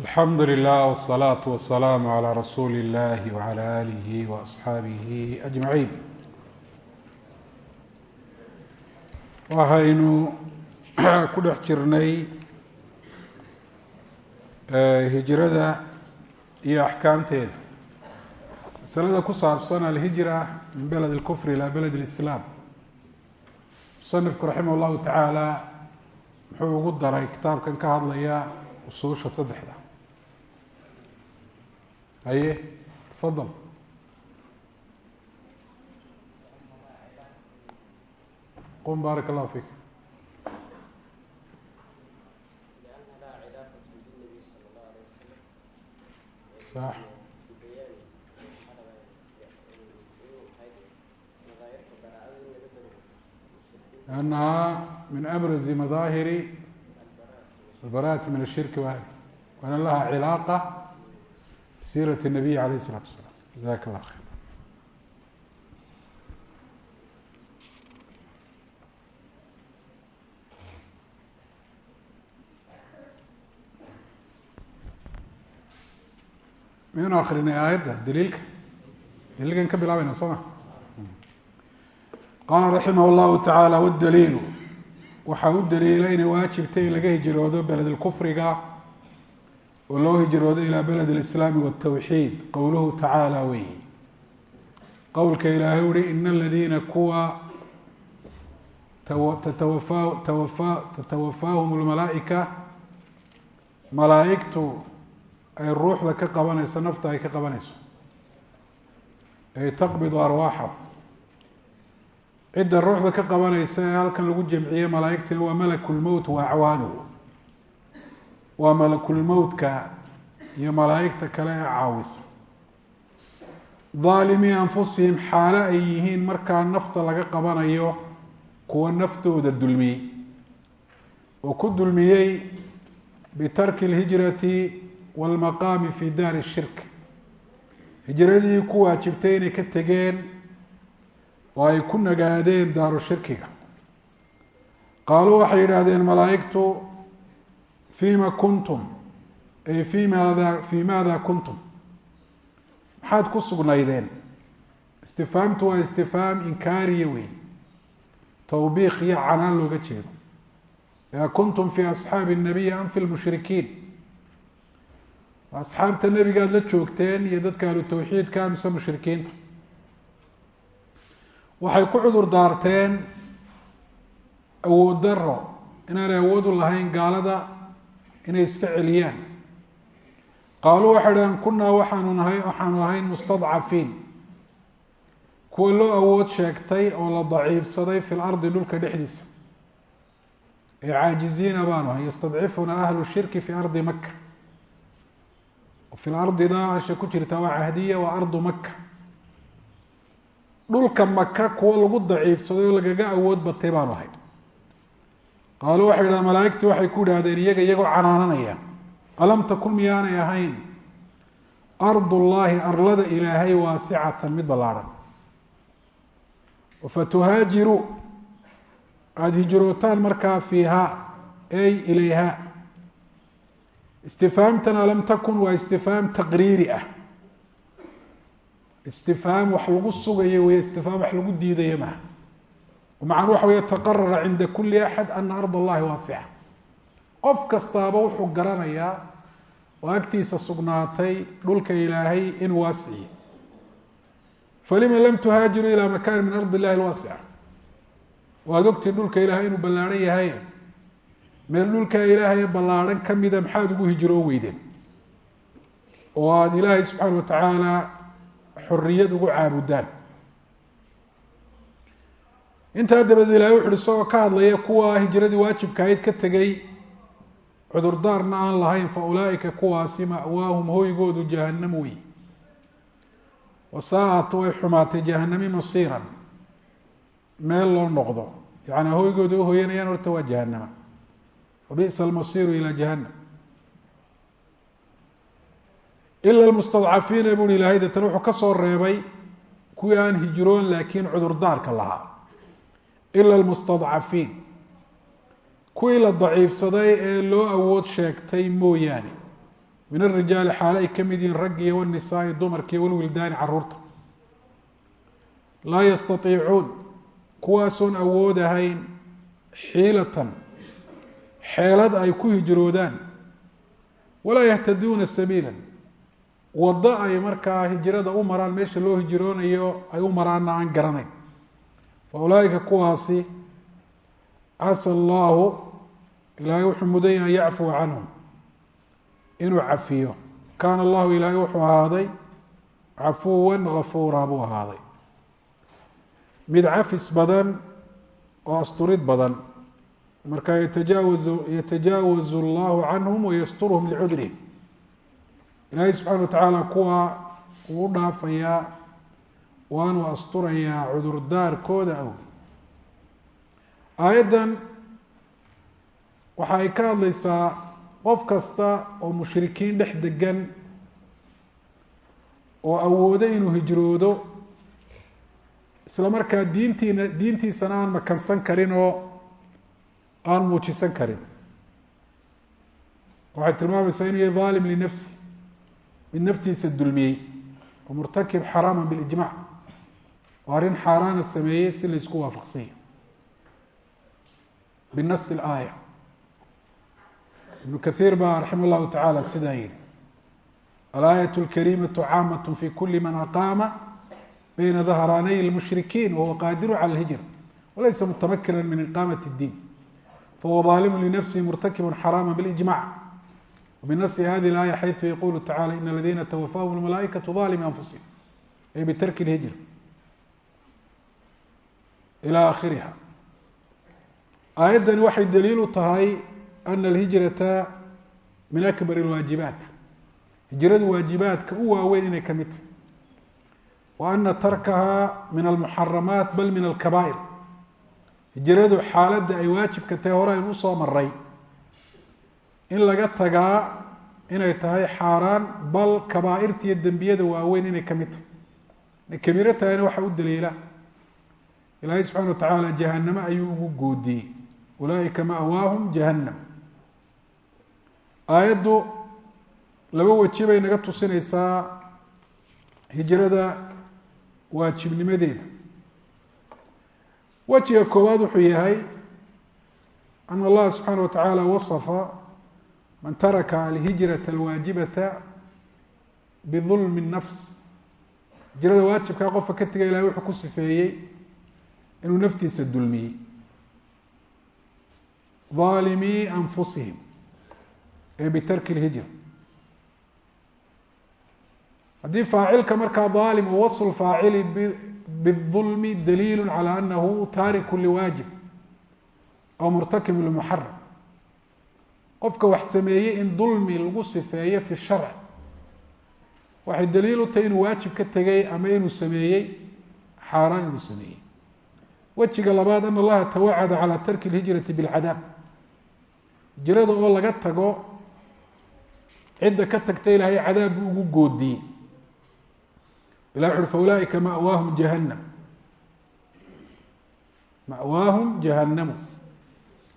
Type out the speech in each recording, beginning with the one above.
alxamdu lilah wالsalaaةu wasalaamu عalى rasuuli اllahi wعalى alihi waasxaabihi ajmaciin waxaynu ku dhex jirnay hijrada iyo axkaamteeda masalada ku saabsan alhijra min beled اlkufr ilى beled اlislaam musanifku raximah اllahu tacaala muxuu ugu daray kitaabkan ka hadlaya usuusha saddexda haye tafadal qum baarak allahu fik. Sax. لأnnaha min abrazi madaahiri albaraati min ashirki wa waana laha cilaaqa bisiirat الnabiy alayh الsalatu wasalaam jazaka اllah khayr miyaynu akrinay aayadda daliilka daliilkan ka bilaabayna soo ma qaala raximah اllahu tacaala wاdaliilu waxaa u daliila inay waajibtay in laga hijroodo beled lkufriga oo loo hijroodo ilaa beled اlislaami wاtawxiid qowluhu tacaala wey qowlka ilaahay uhi ina aladiina kuwa tatawafa tawafa tatawafaahum lmalaaئika malaaئigtu ay ruuxda ka qabanayso nafta ay ka qabanayso ay taqbidu arwaaxa cidda ruuxda ka qabanaysa ee halkan lagu jamciyey malaaigtana waa malakulmowt wa acwaanuhu waa malakulmowtka iyo malaaigta kale ee caawisa. Daalimii anfusihim xaalo ay yihiin markaa nafta laga qabanayo kuwa naftooda dulmiyey. Oo ku dulmiyey bitarki اlhijrati wاlmaqaami fi daari shirk. Hijradii ku waajibtay inay ka tegeen oo ay ku nagaadeen daaru shirkiga. Qaaluu waxay yidhaahdeen malaa'igtu fima kuntum ay fi maada fii maada kuntum maxaad ku sugnaydeen istifaamtu waa istifaam inkaariya wey tawbiiq iyo canaan looga jeedo a kuntum fi asxaabi الnabiy am fi lmushrikiin asxaabta nebigaad la joogteen iyo dadka ahlu tawxiidka mise mushrikiinta waxay ku cudur daarteen awood daro inaanay awood u lahayn gaalada inay iska celiyaan. Qaaluu waxay dhahen kunaa waxaanu nahay waxaanu ahayn mustadcafiin kuwa loo awood sheegtay oo la daciifsaday fi lardi dhulka dhexdiisa. Ee caajiziina baanu ahay yastadcifuna ahlu shirki fi ardi maka fi lardida asha ku jirta waa cahdiya waa ardu maka dhulka maka kuwa lagu daciifsaday oo lagaga awood batay baanu ahay qaaluu waxay yidhaha malaaigtii waxay ku idhahdeen iyaga iyagoo canaananaya alam takun miyaanay ahayn ardullaahi arlada ilaahay waasicatan mid ballaadhan fatuhaajiru aada hijrootaan markaa fiihaa ey ilayha istifaamtan alam takun waa istifaam taqriiri ah istifhaam wax lagu sugayo wey istifhaam wax lagu diidayo maha macnuu waxa wey taqarara cinda kuli axad ana ard allahi waasica qof kastaaba wuxuu garanayaa oo agtiisa sugnaatay dhulka ilaahay inuu waasiciye falima lam tuhaajiruu ilaa makaani min ardi illahi lwaasica waad ogtii dhulka ilaahay inuu ballaarhan yahay. Meel dhulka ilaahay ballaarhan kamida maxaad ugu hijroo weydeen? Oo aada ilaahay subxaana watacaala xoriyad ugu caabudaan intaa dabadeed ilahay wuxu uhi isagoo ka hadlaya kuwa hijradii waajibkaayd ka tegay cudurdaarna aan lahayn fa ulaaika kuwaasi ma'waahum hoygoodu jahanam wey wasaa-at way xumaatay jahanami masiiran. Meel loo noqdo. Yacni hoygooda uhoyanayaan horta waa jahanama wa bi'sa almasiiru ilaa jahanam ila lmustadcafiina buuhi ilaahay deetan wuxuu ka soo reebay kuwii aan hijroon laakiin cudurdaarka lahaa ila lmustadcafiin kuwii la daciifsaday ee loo awood sheegtay mooyaane min arijaali xaale ay ka mid yihiin raggiiyo wanisaai dumarkiiyo walwildaani carruurta laa yastaiicuun kuwaasoon awoodahayn xiilatan xeelad ay ku hijroodaan walaa yahtaduuna sabiila waddo ay markaa hijrada u maraan meesha loo hijroonayo ay u maraanna aan garanayn ulaaika kuwaasi casa allaahu ilaahay wuxuu mudan yahay an yacfuwa canhum inuu cafiyo. Kaana allahu ilaahay wuxuu ahaaday cafuwan gafuura buu ahaaday. Mid cafis badan oo asturid badan. Marka yatajaawazu yatajaawazu allahu canhum wayasturhum licudrihim ilaahay subxaana wa tacaala kuwa uu dhaafayaa waanuu asturayaa cudurdaarkooda awey aayaddan waxa ay ka hadlaysaa qof kasta oo mushrikiin dhex degan oo awoodo inuu hijroodo isla markaa diintiina diintiisana aan makansan karin oo aan muujisan karin. Waxay tilmaamaysaa inuu yahay dhaalim linafsi mid naftiisa dulmiyey oo murtakib xaraama bilijmac oo arrin xaaraana sameeyey si la isku waafaqsanya binas ilaaya ibnu kaiir baa raxima llahu tacaala sidaa yihi alaayat lkariimatu caamat fi kuli man aqaama bayna dahraanay lmushrikiin wahuwa qaadiru cala lhijra walaysa mutamakina min iqaamat اdiin fahuwa daalimu linafsihi murtakibu xaraama bilijmac wbinasi hadi laaya xayثu yaqulu tacala in aladina twafahum lmalaaikaةu ظalimi anfusihim ay bitarki اlhijra ilى akhiriha aayaddani waxay daliil u tahay ana alhijrata min akbar اlwaajibaat hijradu waajibaadka u waaweyn inay ka mid tahy wa ana tarkaha min almuxaramaat bal min alkabaa'ir. Hijradu xaaladda ay waajibka tahay hore aynu u soo maray in laga tagaa inay tahay xaaraan bal kabaairta iyo dembiyada waaweyn inay ka mid tahay. Inay kabiiro u daliila ilaahay subxana wa tacaala jahanamo ayuu ugu goodiyey. Ulaaika ma'waahum jahannam. Aayaddu laba weji bay naga tusinaysaa hijrada waajibnimadeeda. Wejiga koowaad wuxuu yahay ana allaha subxaana wa tacaala wasafa man taraka alhijrata alwaajibata bidulmi nafs. Hijrada waajibkaa qofka ka tegay ilahay wuxuu ku sifeeyey inuu naftiisa dulmiyey aalimii anfusihim ee bitarki lhijra haddii faacilka markaa aalim u wasl faacili bاظulmi daliil calى anahu taariku liwaajib aw murtakib lmuxaram qofka wax sameeyey in dulmi lagu sifeeyo fi sharc waxay daliil u tahay inuu waajib ka tegay ama inuu sameeyey xaaraan inuu sameeyey wejiga labaad ana allaha tawacada calى tarki اlhijrati bاlcadaab hijrada oo laga tago cidda ka tagta ilaahay cadaab buu ugu goodiyey ilah wuxu uhi faulaaئika mawaahum jahannam mawaahum jahannamu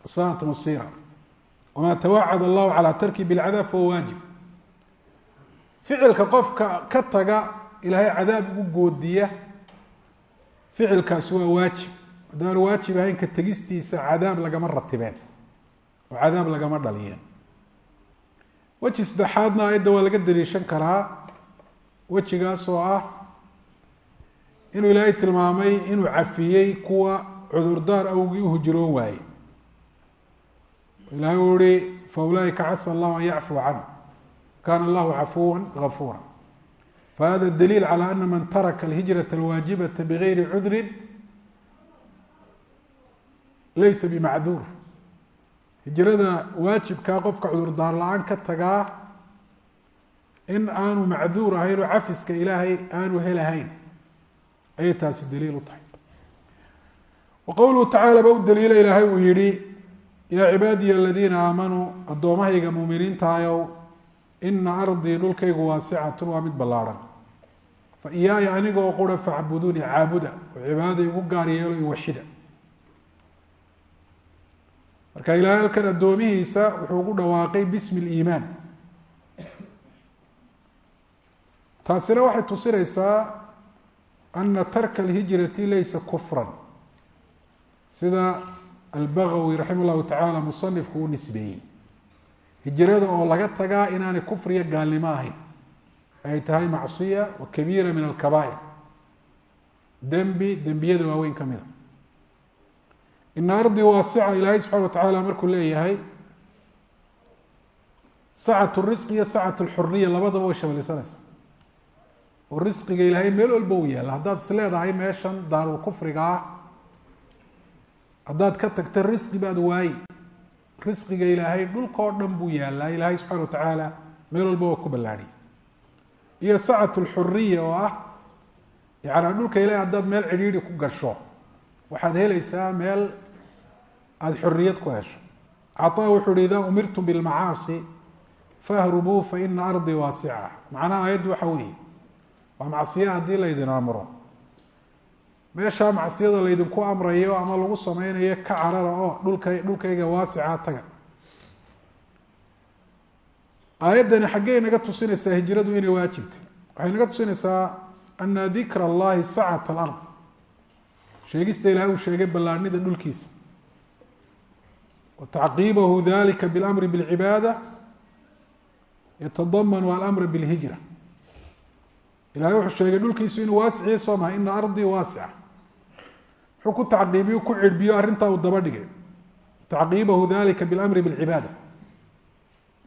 saat masira wma tawacad allahu calى tarki bاlcadaab fahuwa waajib ficilka qofka ka taga ilaahay cadaab ugu goodiya ficilkaasi waa waajib haddaanu waajib ahayn ka tegistiisa cadaab lagama ratibeen oo cadaab lagama dhaliyeen weji saddexaadna aayadda waa laga daliishan karaa wejigaas oo ah inuu ilaahay tilmaamay inuu cafiyey kuwa cudurdaar awgii u hijroon waayey ilahay uu ihi faulaaئika casa allahu an yacfuwa canه kana allahu cafuwa gafuura fahada daliil calى ana man taraka alhijraة اlwaajibaةa bgayri cudri laysa bimacduur hijrada waajibkaa qofka cudurdaar la'aan ka tagaa in aanu macduur ahayn oo cafiska ilaahay aanu helahayn ayay taasi daliil u tahay wa qowluhu tacaala ba u daliila ilaahay uu yihi yaa cibaadiya aladiina aamanuu addoommahayga muuminiintaayow ina ardii dhulkaygu waasicatun waa mid ballaarhan fa iyaaya anigoo qura facbuduuni caabuda oo cibaadada igu gaar yeelo i waxida marka ilaahay halkan addoomihiisa wuxuu ugu dhawaaqay bismi liimaan taasina waxay tusinaysaa ana tarka alhijrati laysa kufran. Sida albagawi raxima llahu tacaala musanifku u nisbeeyey. Hijrada oo laga tagaa inaanay kufriya gaalnimo ahayn. Ay tahay macsiya wa kabiira min alkabaa'ir. Dembi dembiyada waaweyn ka mida ina ardii waasica ilaahay subxana wa tacaala markuu leeyahay sacat risqi iyo sacat lxuriya labadaba way shamlisanaysa oo risqiga ilaahay meel walba uu yaalla. Haddaad is leedahay meeshan daarul kufriga ah haddaad ka tagta risqi baad waayi. Risqiga ilaahay dhulkao dhan buu yaallaa ilaahay subxana wa tacaala meel walba waa ku ballaadhiyay iyo sacat lxuriya oo ah yaani dhulka ilahay haddaad meel cidhiidhi ku gasho waxaad helaysaa meel aada xoriyad ku hesho. Caطaa wuxuu uhi idaa umirtum bilmacaasi fahrubuu faina ardii waasica macnaha aayaddu waxa weeye waa macsiya haddii laydin amro. Meeshaa macsiyada laydinku amrayo ama lagu sameynayo ka carara oo dhulka dhulkayga waasica taga. Aayaddani xaggey naga tusinaysaa hijradu inay waajibtay. Waxay naga tusinaysaa ana dikra allahi sacat alard sheegista ilahay uu sheegay ballaanida dhulkiisa wa tacqiibahu dalika biاlamri bاlcibaada yatadamanu alamra bاlhijra ilahay wuxuu sheegay dhulkiisu inuu waasiciyo soo maha ina ardii waasica wuxuu ku tacqiibiyo ku cirbiyo arrintaa uu daba dhigay tacqiibahu dalika biاlamri bاlcibaada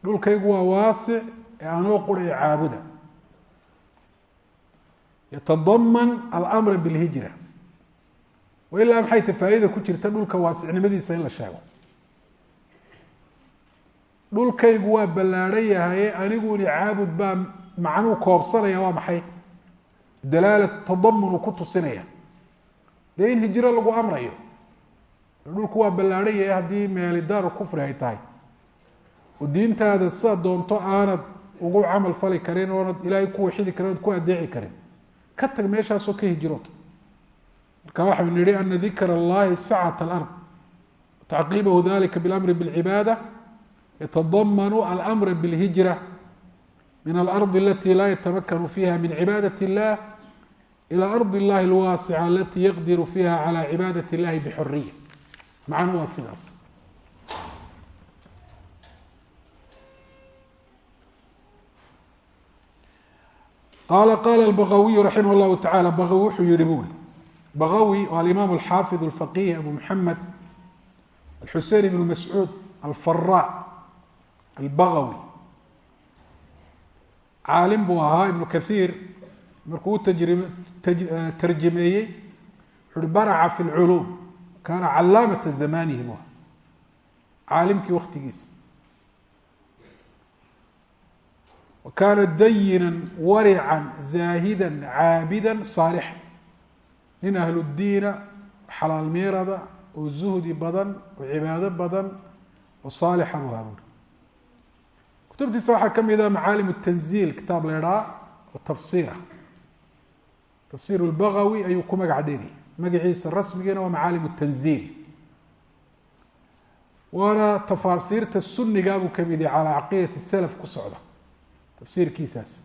dhulkaygu waa waasic ee anoo qura ee caabuda yatadaman alamra bاlhijra wailaa maxay ta faa'iida ku jirta dhulka waasicnimadiisa in la sheego? Dhulkaygu waa ballaadhan yahaye aniguni caabud baa macnuu koobsanaya waa maxay? Dalaala tadamun uu ku tusinaya. Dee in hijro lagu amrayo dhulku waa ballaadhan yahay haddii meelidaaru kufri ay tahay. Oo diintaada sida doonto aanad ugu camal fali karin oonad ilaahay ku waxidi karin ood ku adeeci karin. Ka tag meeshaasoo ka hijroota marka waxau nihi ana dikra اllahi sacat alard tacqiibahu dalika biاlamri bاlcibaada yatadamanu alamra bاlhijra min alardi alati laa yatamakanu fiha min cibaadaة اllah ilى ardi اllahi اlwaasica alati yaqdiru fiha calى cibaadaة اllahi bxoriya macnu waa sidaas qala qala اbagawiyu raximah اllahu tacala bagawi wuxuu yihi buri bagawi oo alimaam alxaafid alfaqih abu muxamed alxusein ibnu mascuud alfara albagawi caalim buu ahaa ibnu kathiir markuu u tarjameeyey wuxu uhi baraca fi lculuum kaana calaamata zamanihi bu caalimkii waktigiisa wa kaana dayina warica zaahida caabida saalixa nin ahludiina xalaal meerada oo zuhdi badan oo cibaado badan oo saalixa buu buuri kutubtiisa waxaa ka mid ah macaalim tanziil kitaab la idhaa oo tafsiira tafsiir lbagawi ayuu ku magac dheeriyay magaciisa rasmigiina waa macaalim tanziil. Waana tafaasiirta suniga buu ka mid yahay calaa caqiidati salaf ku socda tafsiirkiisaas.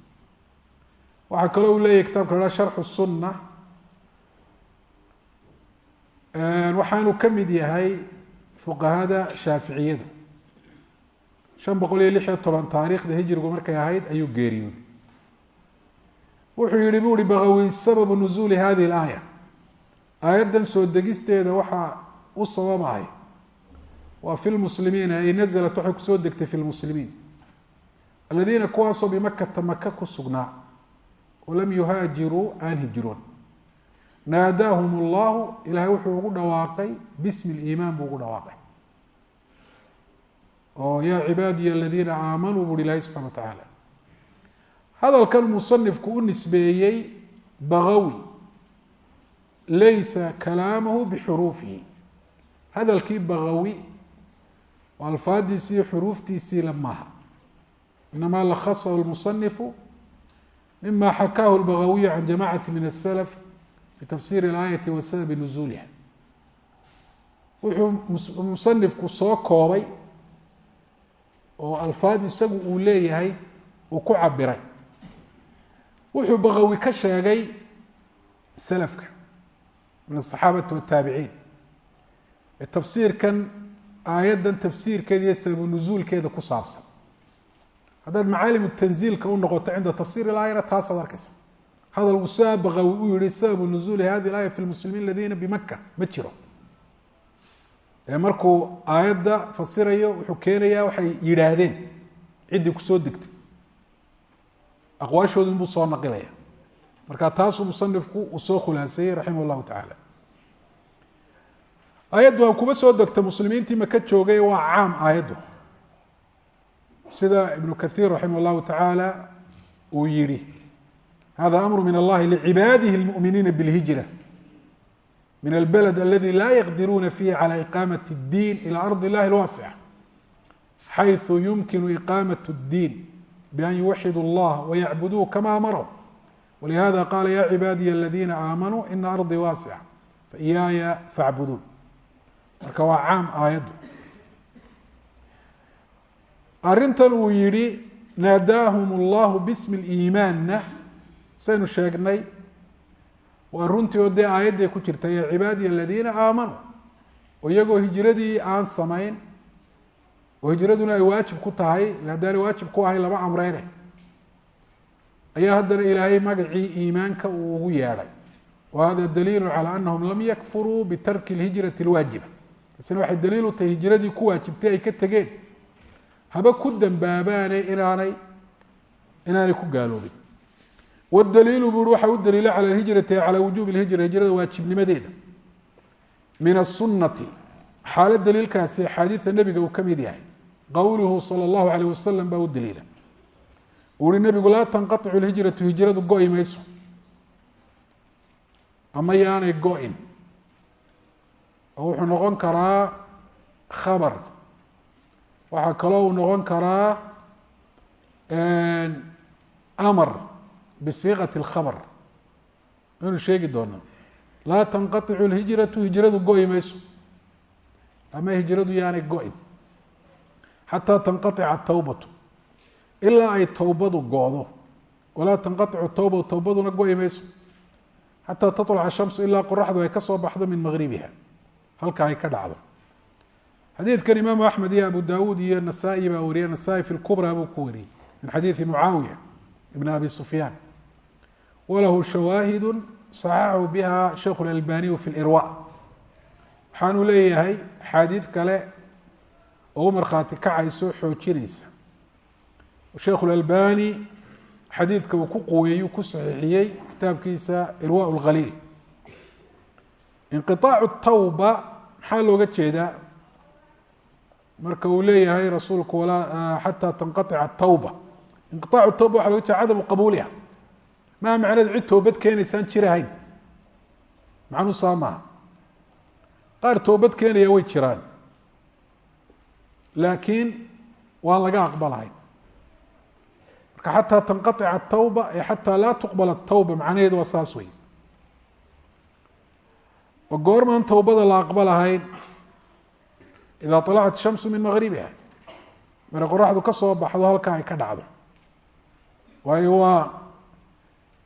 Waxaa kaloo uu leeyahy kitabka la idhaha sharxu sunna waxaanu ka mid yahay fuqahada shaaficiyada. Shan boqol iyo lix iyo toban taariikhda hijrigu markay ahayd ayuu geeriyooday. Wuxuu yihi bu uhi bagawi sababu nuzuuli hadihi اlaaya aayaddan soo degisteeda waxaa u sababahay waa fi lmuslimiina ay naزlat waxay ku soo degtay fi lmuslimiin aladiina kuwaasoo bimakata maka ku sugnaa oo lam yuhaajiruu aan hijroon naadaahum اllahu ilahay wuxuu ugu dhawaaqay bismi اliimaan buu ugu dhawaaqay. Oo yaa cibaadiya aladiina aamanuu buuhi ilahay subxana wa tacaala hadalkan musanifku u nisbeeyey bagawi laysa kalaamahu bixuruufihi. Hadalkii bagawi alfaadiisii iyo xuruuftiisiila maaha. Inamaa lakhasahu lmusanifu mima xakaahu lbagawiyu can jamacati min asalaf اlaayati wa sababi nuzuuliha wuxuu musanifku soo koobay oo alfaad isagu uu leeyahay uu ku cabiray. wuxuu baqawi ka sheegay salafka min asaxaabati wataabiciin ee tafsiirkan aayaddan tafsiirkeeda iyo sababu nusuulkeeda ku saabsan haddaad macaalimu tanziilka u noqoto cinda tafsir ilaayana taasaad arkaysa hadalku saa baqawi u yihi sababu nuzuuli hadi laaya fi lmuslimiin aladiina bimaka ma jiro. Markuu aayadda fasirayo wuxuu keenayaa waxay yidhaahdeen ciddii ku soo degtay. Aqwaashoodin buu soo naqilaya. Marka taasuu musanifku uu soo khulaaseeyey raximah llahu tacaala. Aayaddu waa kuma soo degta muslimiintii maka joogay waa caam aayaddu. Sida ibnu kaiir raximah llahu tacaala uu yihi hada amru min allahi licibaadihi اlmuminiina bاlhijra min albeled aladi la yaqdiruuna fihi calى iqaamaة اddiin ilى ardi illahi اlwaasca xayثu yumkinu iqaamaة اddiin ban yuwaxidu اllah wayacbuduu kama amarw walihada qala ya cibaadiya aladina aamanuu ina ardii waasica faiyaaya facbuduun marka waa caam aayaddu arrintan uu yihi naadaahum اllahu bismi اliimaanna saynu sheegnay waa runtii oo dee aayadday ku jirtay ee cibaadiya aladiina aamanuu oo iyagoo hijradii aan samayn oo hijraduna ay waajib ku tahay haddaanay waajib ku ahay lama amreyne ayaa haddana ilaahay magacii iimaanka uu ugu yeedhay. Wa hada daliilu calaa annahum lam yakfuruu bitarki lhijrati alwaajiba. Taasina waxay daliil u tahay hijiradii ku waajibtay ay ka tegeen. Haba ku dambaabaane inaanay inaanay ku gaaloobin wdaliilu buu i waxa u daliila cala hijrati calaa wujuubi lhijra hijrada waajibnimadeeda min asunati xaalo daliilkaasi axaadiida nebiga uu ka mid yahay qowluhu sala allahu alayh wasalam baa u daliila uu hi nebigu laa tanqaicu lhijratu hijradu go-i mayso ama yaanay go-in oo wuxuu noqon karaa khabar waxaa kaloo uu noqon karaa bisiiqati اlkhabr maynu sheegi doonaa laa tanqaطicu اlhijratu hijradu go-i mayso ama hijradu yaanay go-in xataa tanqaطica tawbatu ilaa ay towbadu go-do walaa tanqaطicu tawbatu towbaduna go-i mayso xataa taطلca shamsu ilaa qoraxdu ay ka soo baxdo min magribiha halka ay ka dhacdo xadiidkan imaamu axmed iyo abu dawuud iyo nasaa-i baa wariyay nasaa-i fi lkubra buu ku wariyey min xadiidi mucaawiya ibn abi sufyaan walahu shawaahidu صaxaxahu biha sheikh اlalbaniyu fi lirwa waxaanuu leeyahay axaadiid kale oo u markhaati kacayso xoojinaysa sheikh اlalbani xadiidka uu ku quweeyuu ku saxiixiyey kitaabkiisa irwa اlkhaliil inqiطaacu tawba maxaa looga jeedaa marka uu leeyahay rasuulku walaa xataa tanqaطica tawba inqiطaacu tawba waxa loga jeeda cadamu qabuuliha maa macneedu cid toobad keenaysaan jirahayn macnuu saa maaha. Qaar toobad keenaya way jiraan. Laakiin waan laga aqbalahayn marka xataa tanqaطica tawba ee xataa laa tuqbal tawba macnaheedu waa saas wey oo goormaan towbada la aqbalahayn idaa طalacat shamsu min magribiha mara qoraxdu ka soo baxdo halkaa ay ka dhacdo. Waayo waa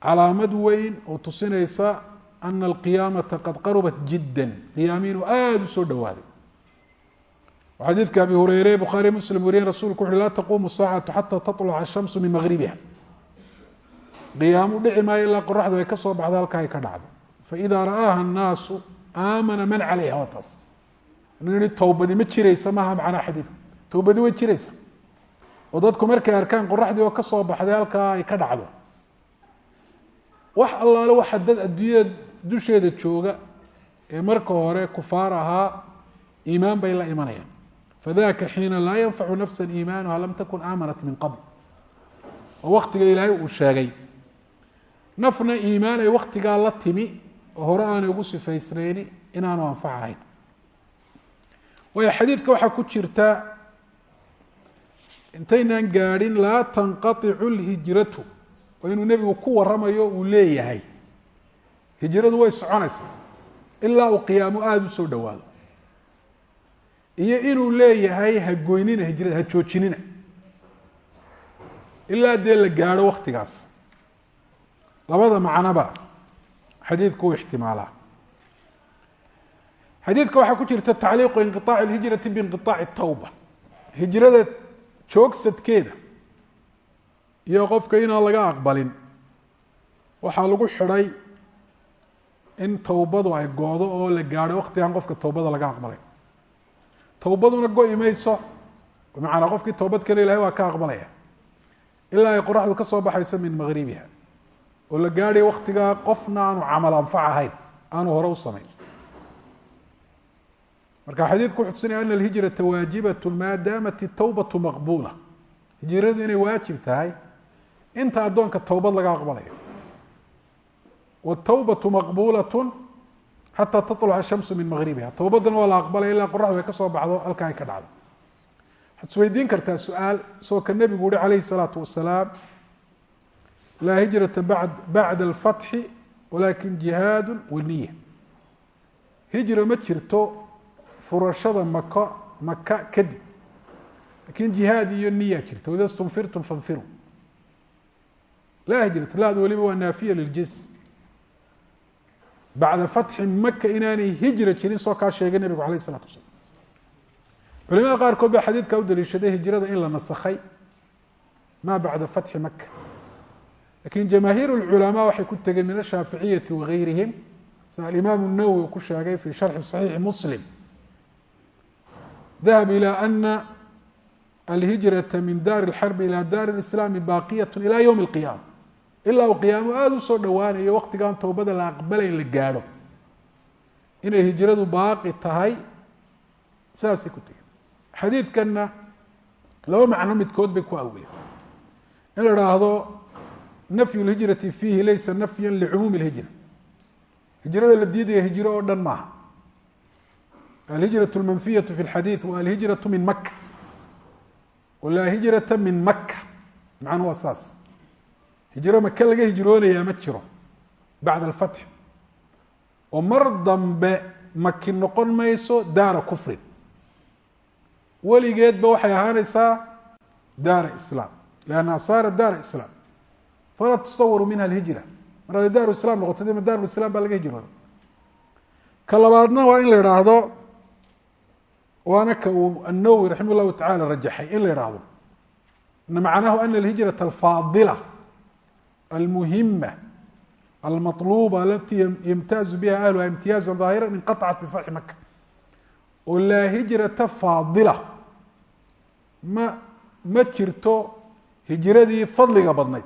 calaamad weyn oo tusinaysa ana alqiyaamata qad qarubat jiddan. Qiyaami inuu aada u soo dhowaaday. Xadiidka abi hureyre bukhaari muslim weriyen rasuulku wuxu laa taquumu saacatu xataa taطlaca shamsu min maghribiha qiyaamu dhici maayo ilaa qoraxdu ay ka soo baxdo halkaa ay ka dhacdo. Faidaa ra'aaha annaasu aamana man calayha waa taas. N towbadi ma jiraysa maaha macnaa xadiidku. Towbadi way jiraysa oo dadku markay arkaan qoraxdii oo ka baxday halkaa ay ka dhacdo wax allaale waxa dad adduunyada dusheeda jooga ee marka hore kufaar ahaa iimaan bay la imanayaan. Fadaka xiina laa yanfacu nafsa iimaanuha lam takun aamanat min qabl. Oo waktiga ilaahay uu sheegay. Nafna iimaan ay waktigaa la timi oo hore aanay ugu sifaysnayni inaanu anfacahayn waayo xadiidka waxaa ku jirta intaynaan gaadhin laa tanqaicu lhijratu oo inuu nebigu ku waramayo uu leeyahay. Hijradu way soconaysaa ilaa uu qiyaamo aada u soo dhowaado. Iyo inuu leeyahay ha goynina hijrada ha joojinina. Ilaa dee la gaadho waktigaas labada macnaba xadiidku u ixtimaalaa. Xadiidka waxaa ku jirta tacliiqu inqiaaci alhijrati biinqiaaci tawba. Hijrada joogsadkeeda iyo qofka inaan laga aqbalin. Waxaa lagu xidhay in towbadu ay goodo oo la gaadho waktigan qofka towbada laga aqbalay towbaduna go-i mayso bimacnaa qofkii towbad kale ilahay waa ka aqbalaya. Ilaa ay qoraxdu ka soo baxayso min magribiha oo la gaadhay waktigaa qofna aanu camal anfac ahayn aanu hore u samayn. Marka xadiidku wuxu tusinaya ana alhijrata waajibat maa daamat itawbatu maqbuula. Hijradu inay waajib tahay inta addoonka towbad laga aqbalayo. Wtawbatu maqbulat xataa taluca ashamsu min magribiha towbadana waa la aqbalaya ilaa qoraxdu ay ka baxdo halkaa ay ka dhacdo. Waxaad isweydiin kartaa su'aal isagoo ka nebigu uhi calayhi salaatu wasalaam laa hijrata bacda alfatxi walakin jihaadu waniya hijra ma jirto furashada mako maka kadib laakiin jihaad iyo niya jirta wida stunfirtum fanfiruu laa hijrata laadu weliba waa naafiya liljins bacda fatxi maka inaanay hijra jirin soo kaa sheegay nebigu alayh isalatu wasalaam culimada qaarkood baa xadiidka u daliishaday hijrada in la nasakhay ma bacda fatxi maka lakin jamaahiir اlculamaa waxay ku tegeen min ashaaficiyati wagayrihim sida alimaam الnawowi uu ku sheegay fi sharxi صaxiixi muslim dahab ilى ana alhijraةa min dar اlxarbi ilى dar اlislaami baqiyaة ilى ywm اlqiyama ilaa uu qiyaamo u soo dhowaanayo waqtigan towbada la aqbalayn la gaadho. Inay hijradu baaqi tahay sidaasay ku tageen. Xadiidkanna laba macno midkood bay ku awgeen in la dhaahdo nafyu lhijrati fiihi laysa nafyan licumuumi lhijra hijrada la diidaya hijro oo dhan maaha. Alhijratu lmanfiyatu fi lxadiid wa alhijratu min maka walaa hijrata min maka macno waa saas hijro maka laga hijroonayaa ma jiro bacda alfatx oo mar dambe maki noqon mayso daara kufrin. Weligeedba waxay ahaanaysaa daara islaam liannaha saarat daara islaam. Falaa tusawaru minha alhijra. Mar hadday daaru islam noqoto dima daaru islam baa laga hijrooda ka labaadna waa in la idhaahdo waana ka uu annawowi raximah llahu rajaxay in la idhaahdo macnahu ana alhijrata alfaadila almuhima almaluuba alati yamtaazu biha ahluha imtiyaazan daahira inqaطcat bifatxi maka oo laa hijrata faadila ma ma jirto hijradii fadliga badnayd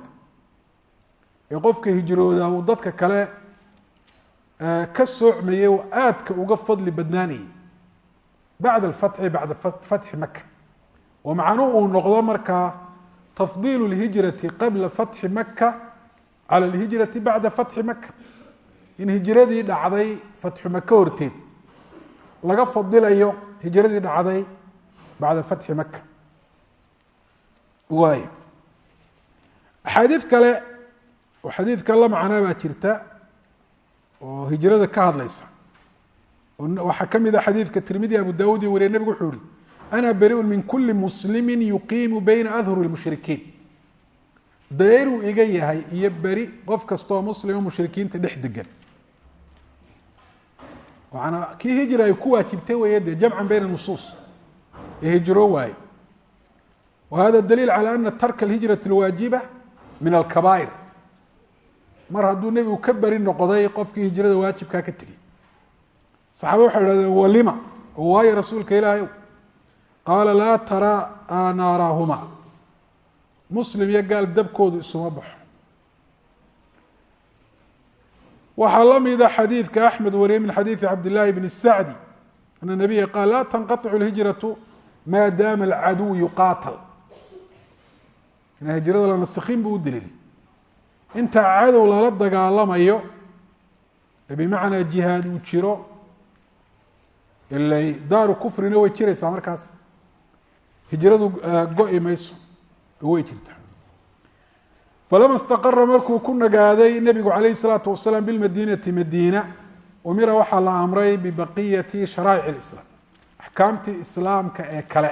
ee qofka hijrooda uu dadka kale ka soocmayay oo aadka uga fadli badnaanayay bacda alfatxi bacda fatxi maka oo macnuhu uu noqdo markaa tafdiilu lhijrati qabla fatxi maka calى اlhijrati bacda fatxi maka in hijradii dhacday fatxu maka horteed laga fadilayo hijradii dhacday bacda fatxi maka waay axaadiid kale oo xadiidka la macnaa baa jirta oo hijrada ka hadlaysa waxaa ka mid a xadiidka tirmidi abu dawud iyo wariye nebigu wuxuu ihi ana beriu min kuli muslimi yuqiimu bayna adhuri اlmushrikiin dayruu iga yahay iyo beri qof kastaoo muslimo mushrikiinta dhex degan maanaa kii hijra ay ku waajibtay weeye dee jamcan bayna nusuus. Ee hijroo waaye. Wa hada daliil calى ana tarka alhijrati اlwaajiba min alkabaa'ir. Mar hadduu nebigu ka beri noqday qofkii hijrada waajibkaa ka tegey. Saxaaba waxay idhahdeen walima? Oo waayo rasuulka ilaahay qaala laa taraa naaraahuma muslim iyo gaal dabkoodu isuma baxo. Waxaa la mida xadiidka axmed wariyey min xadiidi cabdillaahi bni sacdi ana nabiya qaal laa tanqaطicu lhijratu maa daama alcaduw yuqaatal. Ina hijrada la naskhin buu u daliilay inta cadow lala dagaalamayo bimacnaa jihaad uu jiro ilay daaru kufrina way jiraysaa markaas. Hijradu go-i mayso way jirtaa falama istaqara markuu ku nagaaday nebigu calayh الsalaatu wasalaam bilmadinati madiina umira waxaa la amray bibaqiyati sharaa'ic اlislaam axkaamtii islaamka ee kale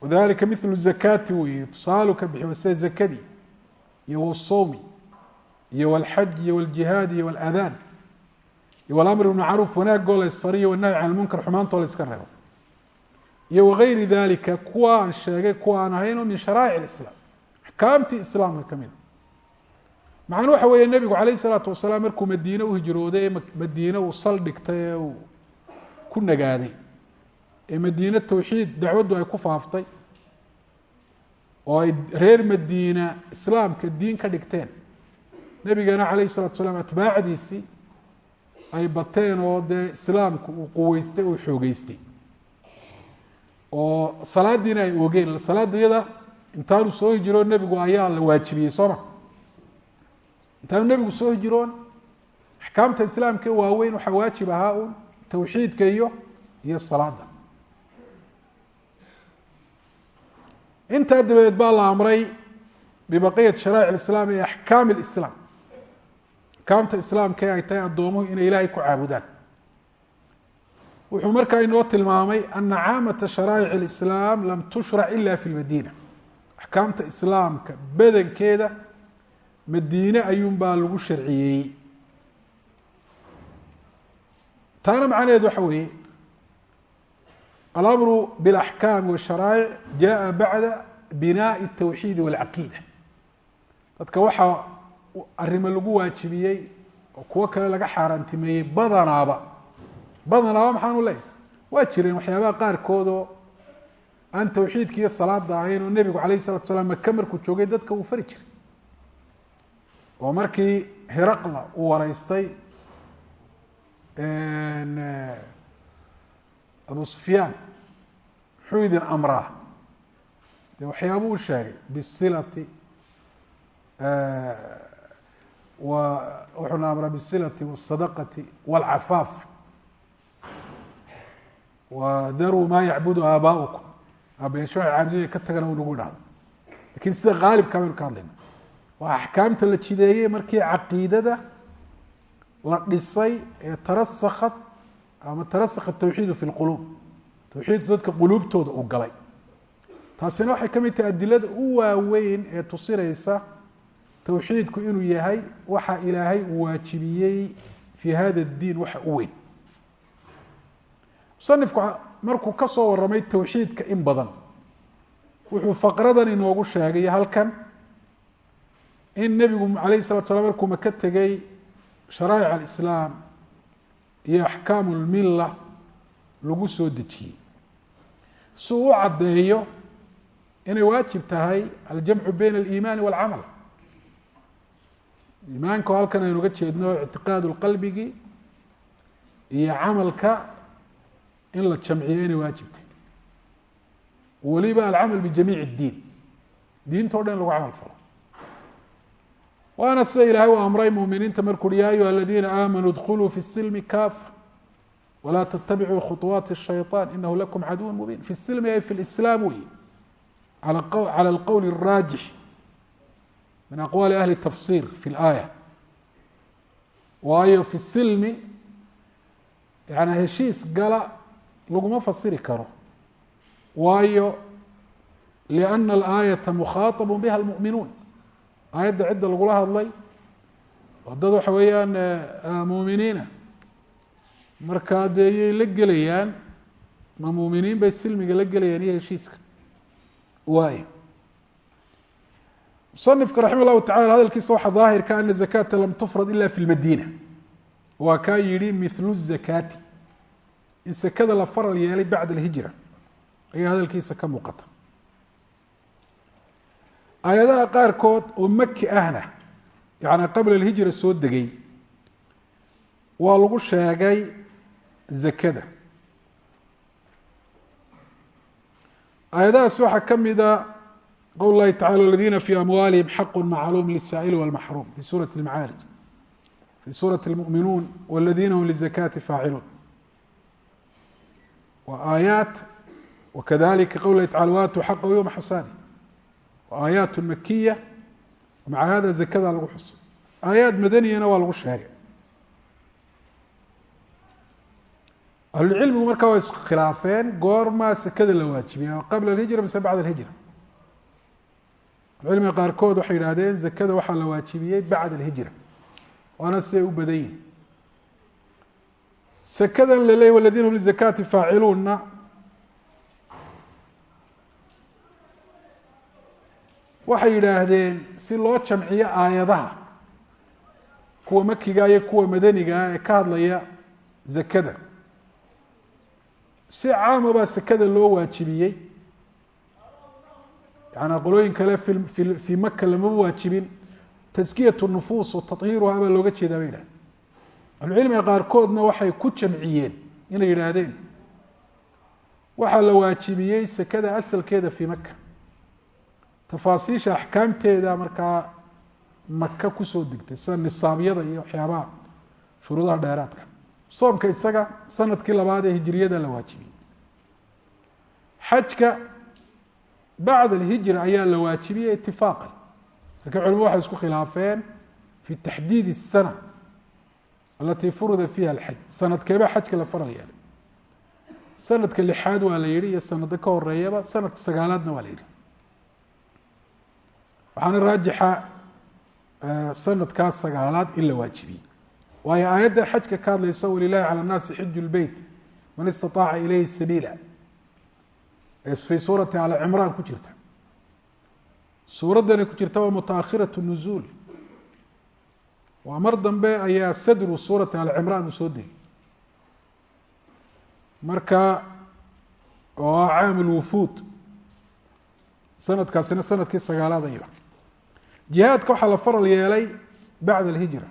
wadalika milu zakaati weeye tusaalu ka bixi sida zakadii iyo wasowmi iyo wاlxaj iyo wاljihaad iyo wاladaan iyo wاlamr bmacruuf wanaagoo la isfariyo wanahy can lmunkar xumaantoo la iska reebo iyo wagayri dalika kuwa aan sheegay kuwa aan ahayn min sharaa'ic اislaam axkaamtii islaamka ka mida macnuu waxa weeye nebigu calayh isalaatu wasalaam markuu madiine u hijrooday ee madiine uu sal dhigtay ee uu ku nagaaday. Ee madiine towxiid dacwaddu ay ku faaftay oo ay reer madiina islaamka diin ka dhigteen. Nebigana calayh isalatu salaam atbaacdiisii ay bateen oo dee islaamku uu quweystay uu xoogeystay oo salaadiina ay oogeen salaada iyada intaanu soo hijiroo nebigu ayaa la waajibiyey sooma intaanu nebigu soo hijiroon axkaamta islaamka waaweyn waxaa waajib ahaa un towxiidka iyo iyo salaada intaa dabadeed baa la amray bibaqiyati sharaa'ic islaam ee axkaam lislaam axkaamta islaamka ay tahay addoomuhu inay ilaahay ku caabudaan wuxuu markaa inoo tilmaamay ana caamata sharaa'ic اlislaam lam tushrac ila fi lmadiina axkaamta islaamka badankeeda madiine ayuun baa lagu sharciyeeyey taana macnaheed waxa weeye alamru biاlaxkaami washaraa'ic jaءa bacda binaaءi الtawxiidi wاlcaqiida dadka waxaa arrimo lagu waajibiyey oo kuwo kale laga xaaraantimeeyey badanaaba badanaaba maxaanu leeyahay. Waa jireen waxyaabaha qaarkoodoo aan tawxiidka iyo salaada ahayn oo nebigu alayh salatu salaam maka markuu joogay dadka uu fari jiray. Oo markii hiraqla uu waraystay eh, abu sufyaan muxuu idin amraa dee waxyaaba u sheegay bisilati eh, wa wuxuuna amraa bisilati wasadaqati wاlcafaaf daruu maa yacbudu aabaؤukum aabayaasho waxay ka tagana u nagu idhahdo laakiin sida haalibka baynu ka hadlayna waa axkaamta la jideeyey markii caqiidada la dhisay ee tarasakhat ama tarasakha tawxiidu fi lquluub tawxiidku dadka quluubtooda uu galay taasina waxay ka mid tahay adilada u waaweyn ee tusinaysa towxiidku inuu yahay waxa ilaahay uu waajibiyey fi hada اdiin waxa u weyn musanifku markuu ka soo waramay towxiidka in badan wuxuu faqradan inoogu sheegay halkan in nebigu alayh الsalatu slam markuu maka tegey sharaa'ic alislaam iyo axkaamu lmilla lagu soo dejiyey. Si uu u caddeeyo inay waajib tahay aljamcu bayna aliimaani walcamal. Iimaanka halkan aynu uga jeedno ictiqaadu qalbigii iyo camalka in la jamciyo inay waajibtay weliba alcamal bijamiic اddiin diinta o dhan in lagu camal falo waana sida ilaahay u amray muminiinta marku uhi ya ayuha aladiina aamanuu dkuluu fi silmi kaafa walaa tatabicuu khuطuwaati الshayطan inahu lakum caduw mubiin fi silmi ay fi lislaam wey calى alqowl الraajix min aqwaali ahli tafsir fi اlaaya waayo fi silmi yani heshiis gala laguma fasiri karo waayo liأna alaayaةa mukhaaطab biha اlmuؤminuun aayadda cidda lagula hadlay waa dad waxa weeyaan muuminiina markaa dee yay la gelayaan ma muuminiin bay silmiga la gelayaan iyo heshiiska waay musanifka raxima llahu tacala hadalkiisa waxaa daahirka ana zakata lam tufrad ila fi lmadiina waa kaa yihi mithlu zakaati in sekada la faral yeelay bacda alhijra ayaa hadalkiisa ka muuqata aayadaha qaarkood oo maki ahna yani qabla alhijra soo degay waa lagu sheegay zakada aayadahaas waxaa ka mida qowl اllahi tacala اladina fi amwaalihim xaqu macluum liلsaa'il wاlmaxruum fi suurati اlmacaarij fi suurati اlmuؤminuun wاladina hum lizakati faaciluun waa aayaat wakadalika qowl lahi tacala waatuu xaqahu yowma xasaadi aayaat makiya maca hada zakada lagu xusay aayaad madaniyana waa lagu sheegay. Ahlucilmigu markaa waa iskhilaafeen goormaa sekada la waajibiya qabla alhijra mise bacda alhijra. Cilmiga qaarkood waxay yidhahdeen zakada waxaa la waajibiyey bacda alhijra waana siday u badan yihiin sakadan la leeyay waladina hum lizakaati faaciluunna waxay yidhaahdeen si loo jamciyo aayadaha kuwa makiga iyo kuwa madaniga ee ka hadlaya zakada si caama baa sakada loo waajibiyey yaani qolooyin kale fi fi fii maka lamama waajibin taskiyat nufuus wa tahiiruha baa looga jeedaa bay yidhahdeen ahlucilmiga qaarkoodna waxay ku jamciyeen inay yidhaahdeen waxaa la waajibiyey sakada asalkeeda fii maka tafaasiisha axkaamteeda markaa maka ku soo degtay sida nisaabyada iyo waxyaabaha shuruudaha dheeraadka. Soomka isaga sannadkii labaad ee hijiriyada la waajibiyey. Xajka bacd alhijra ayaa la waajibiyey itifaaqan lakiin culimadu waxay isku khilaafeen fi taxdiid الsana alati furida fiiha alxaj sanadkeebaa xajka la faral yeelay sanadka lixaad waa la yihi iyo sanado ka horeeyaba sanadka sagaalaadna waa la yihi waxaana raajixa sanadkaas sagaalaad in la waajibiyey waayo aayaddan xajka ka hadlaysa walilahi calى الnaasi xiju lbeyt man istaطaaca ilayhi sabiila ee fii suurati al cimraan ku jirta suuraddani ku jirta waa mutaakhiraة nuzuul waa mar dambe ayaa sadru suurati alcimraan uu soo degay marka oo ah caam lwufuud sanadkaasina sannadkii sagaalaad ayo jihaadka waxaa la faral yeelay bacda alhijra.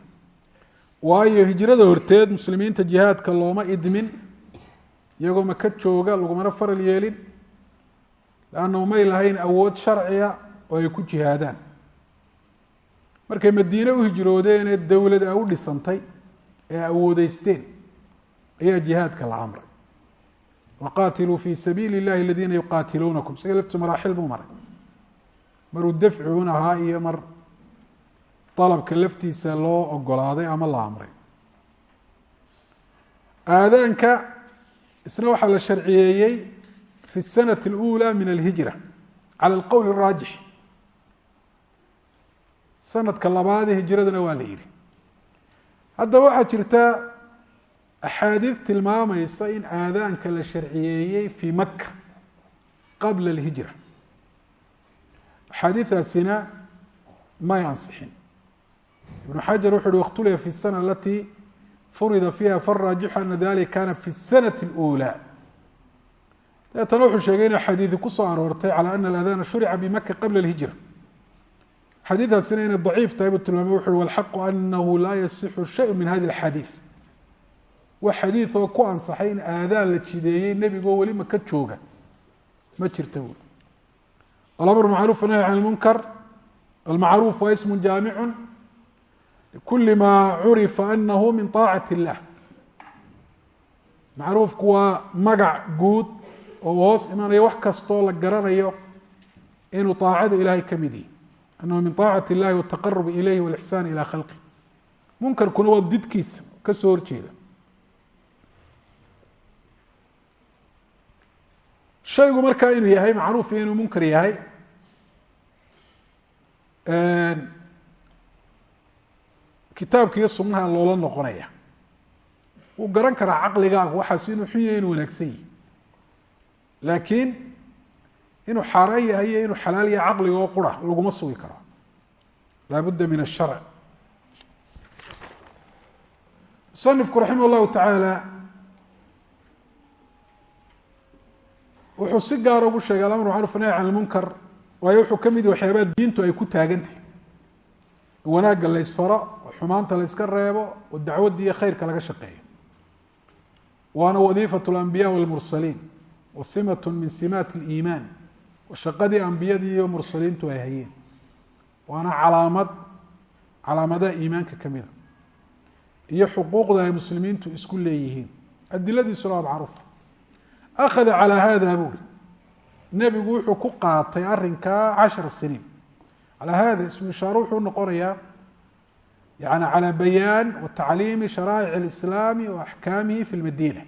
Waayo hijrada horteed muslimiinta jihaadka looma idmin iyagoo maka jooga lagumana faral yeelin lannahu may lahayn awood sharciga oo ay ku jihaadaan markay madiine u hijroodeen ee dowlad a u dhisantay ee awoodeysteen ayaa jihaadka la amray waqaatiluu fi sabiili اllahi aladiina yuqaatiluunakum isaga laftu maraaxil buu maray maruu dafcuun ahaa iyo mar dalabka laftiisa loo ogolaaday ama la amray aadaanka isna waxaa la sharciyeeyey fi الsanaة اlأulى min alhijra calى اlqowl الraajix sanadka labaadee hijiradana waa la yihi haddaba waxaa jirta axaadiid tilmaamaysa in aadaanka la sharciyeeyey fii maka qabla alhijra axaadiidaasina may ansixin ibnu xajar wuxu uhi wakhtuliya fi الsana alatii furida fiiha faraajixu ana dalika kana fi الsanaة اlأulى deetana wuxuu sheegay in axaadiidi kusoo aroortay calى ana aladana shurica bimaka qabla اlhijra xadiidaasina inay daciif tahay buu tilmaamay wuxu uhi walxaqu anahu laa yasixu shayu min hadi اlxadiid wax xadiid oo ku ansaxay in aadaan la jideeyey nebigoo weli maka jooga ma jirta buui alamr macruuf nahy can lmunkar almacruuf waa ismu jaamicu likuli ma curifa anahu min طaacati اllah macruufku waa magac guud oo hoos imanaya wax kastoo la garanayo inuu طaacada ilahay ka mid yihi anahu min طaacati اllahi wالtaqarub ilayhi wاlixsaan ilى khalqi munkarkuna waa didkiisa kasoo horjeeda shaygu markaa inuu yahay macruuf iyo inuu munkar yahay kitaabka iyo sunnaha loola noqonaya wuu garan karaa caqligaagu waxaas inuu xun yahay inuu wanaagsan yihi laakiin inuu xaaraan yahay iyo inuu xalaal yahay caqliga oo qura laguma sugi karo laabudda min الsharc musanifku raximah اllahu tacaala wuxuu si gaara ugu sheegay alamr macruf nahy can lmunkar waayo wuxuu ka mid yahi waxyaabaha diintu ay ku taagantah wanaagga la ysfaro oo xumaanta la yska reebo oo dacwadda iyo khayrka laga shaqeeyo waana wadiifat اlambiya wاlmursaliin wa simat min simaat اliimaan wa shaqadii ambiyadii iyo mursaliintu ay hayeen. Waana calaamad calaamadaha iimaanka ka mida iyo xuquuqda ay muslimiintu isku leeyihiin. Adiladiisuna waa macruuf akhada calaa hada buuri nebigu wuxuu ku qaatay arrinkaa cashara siniin. Calaa hada ismu ishaaro wuxuu noqonayaa yani calى bayaan wa tacliimi sharaa'ic اlislaami wa axkaamihi fi lmadiina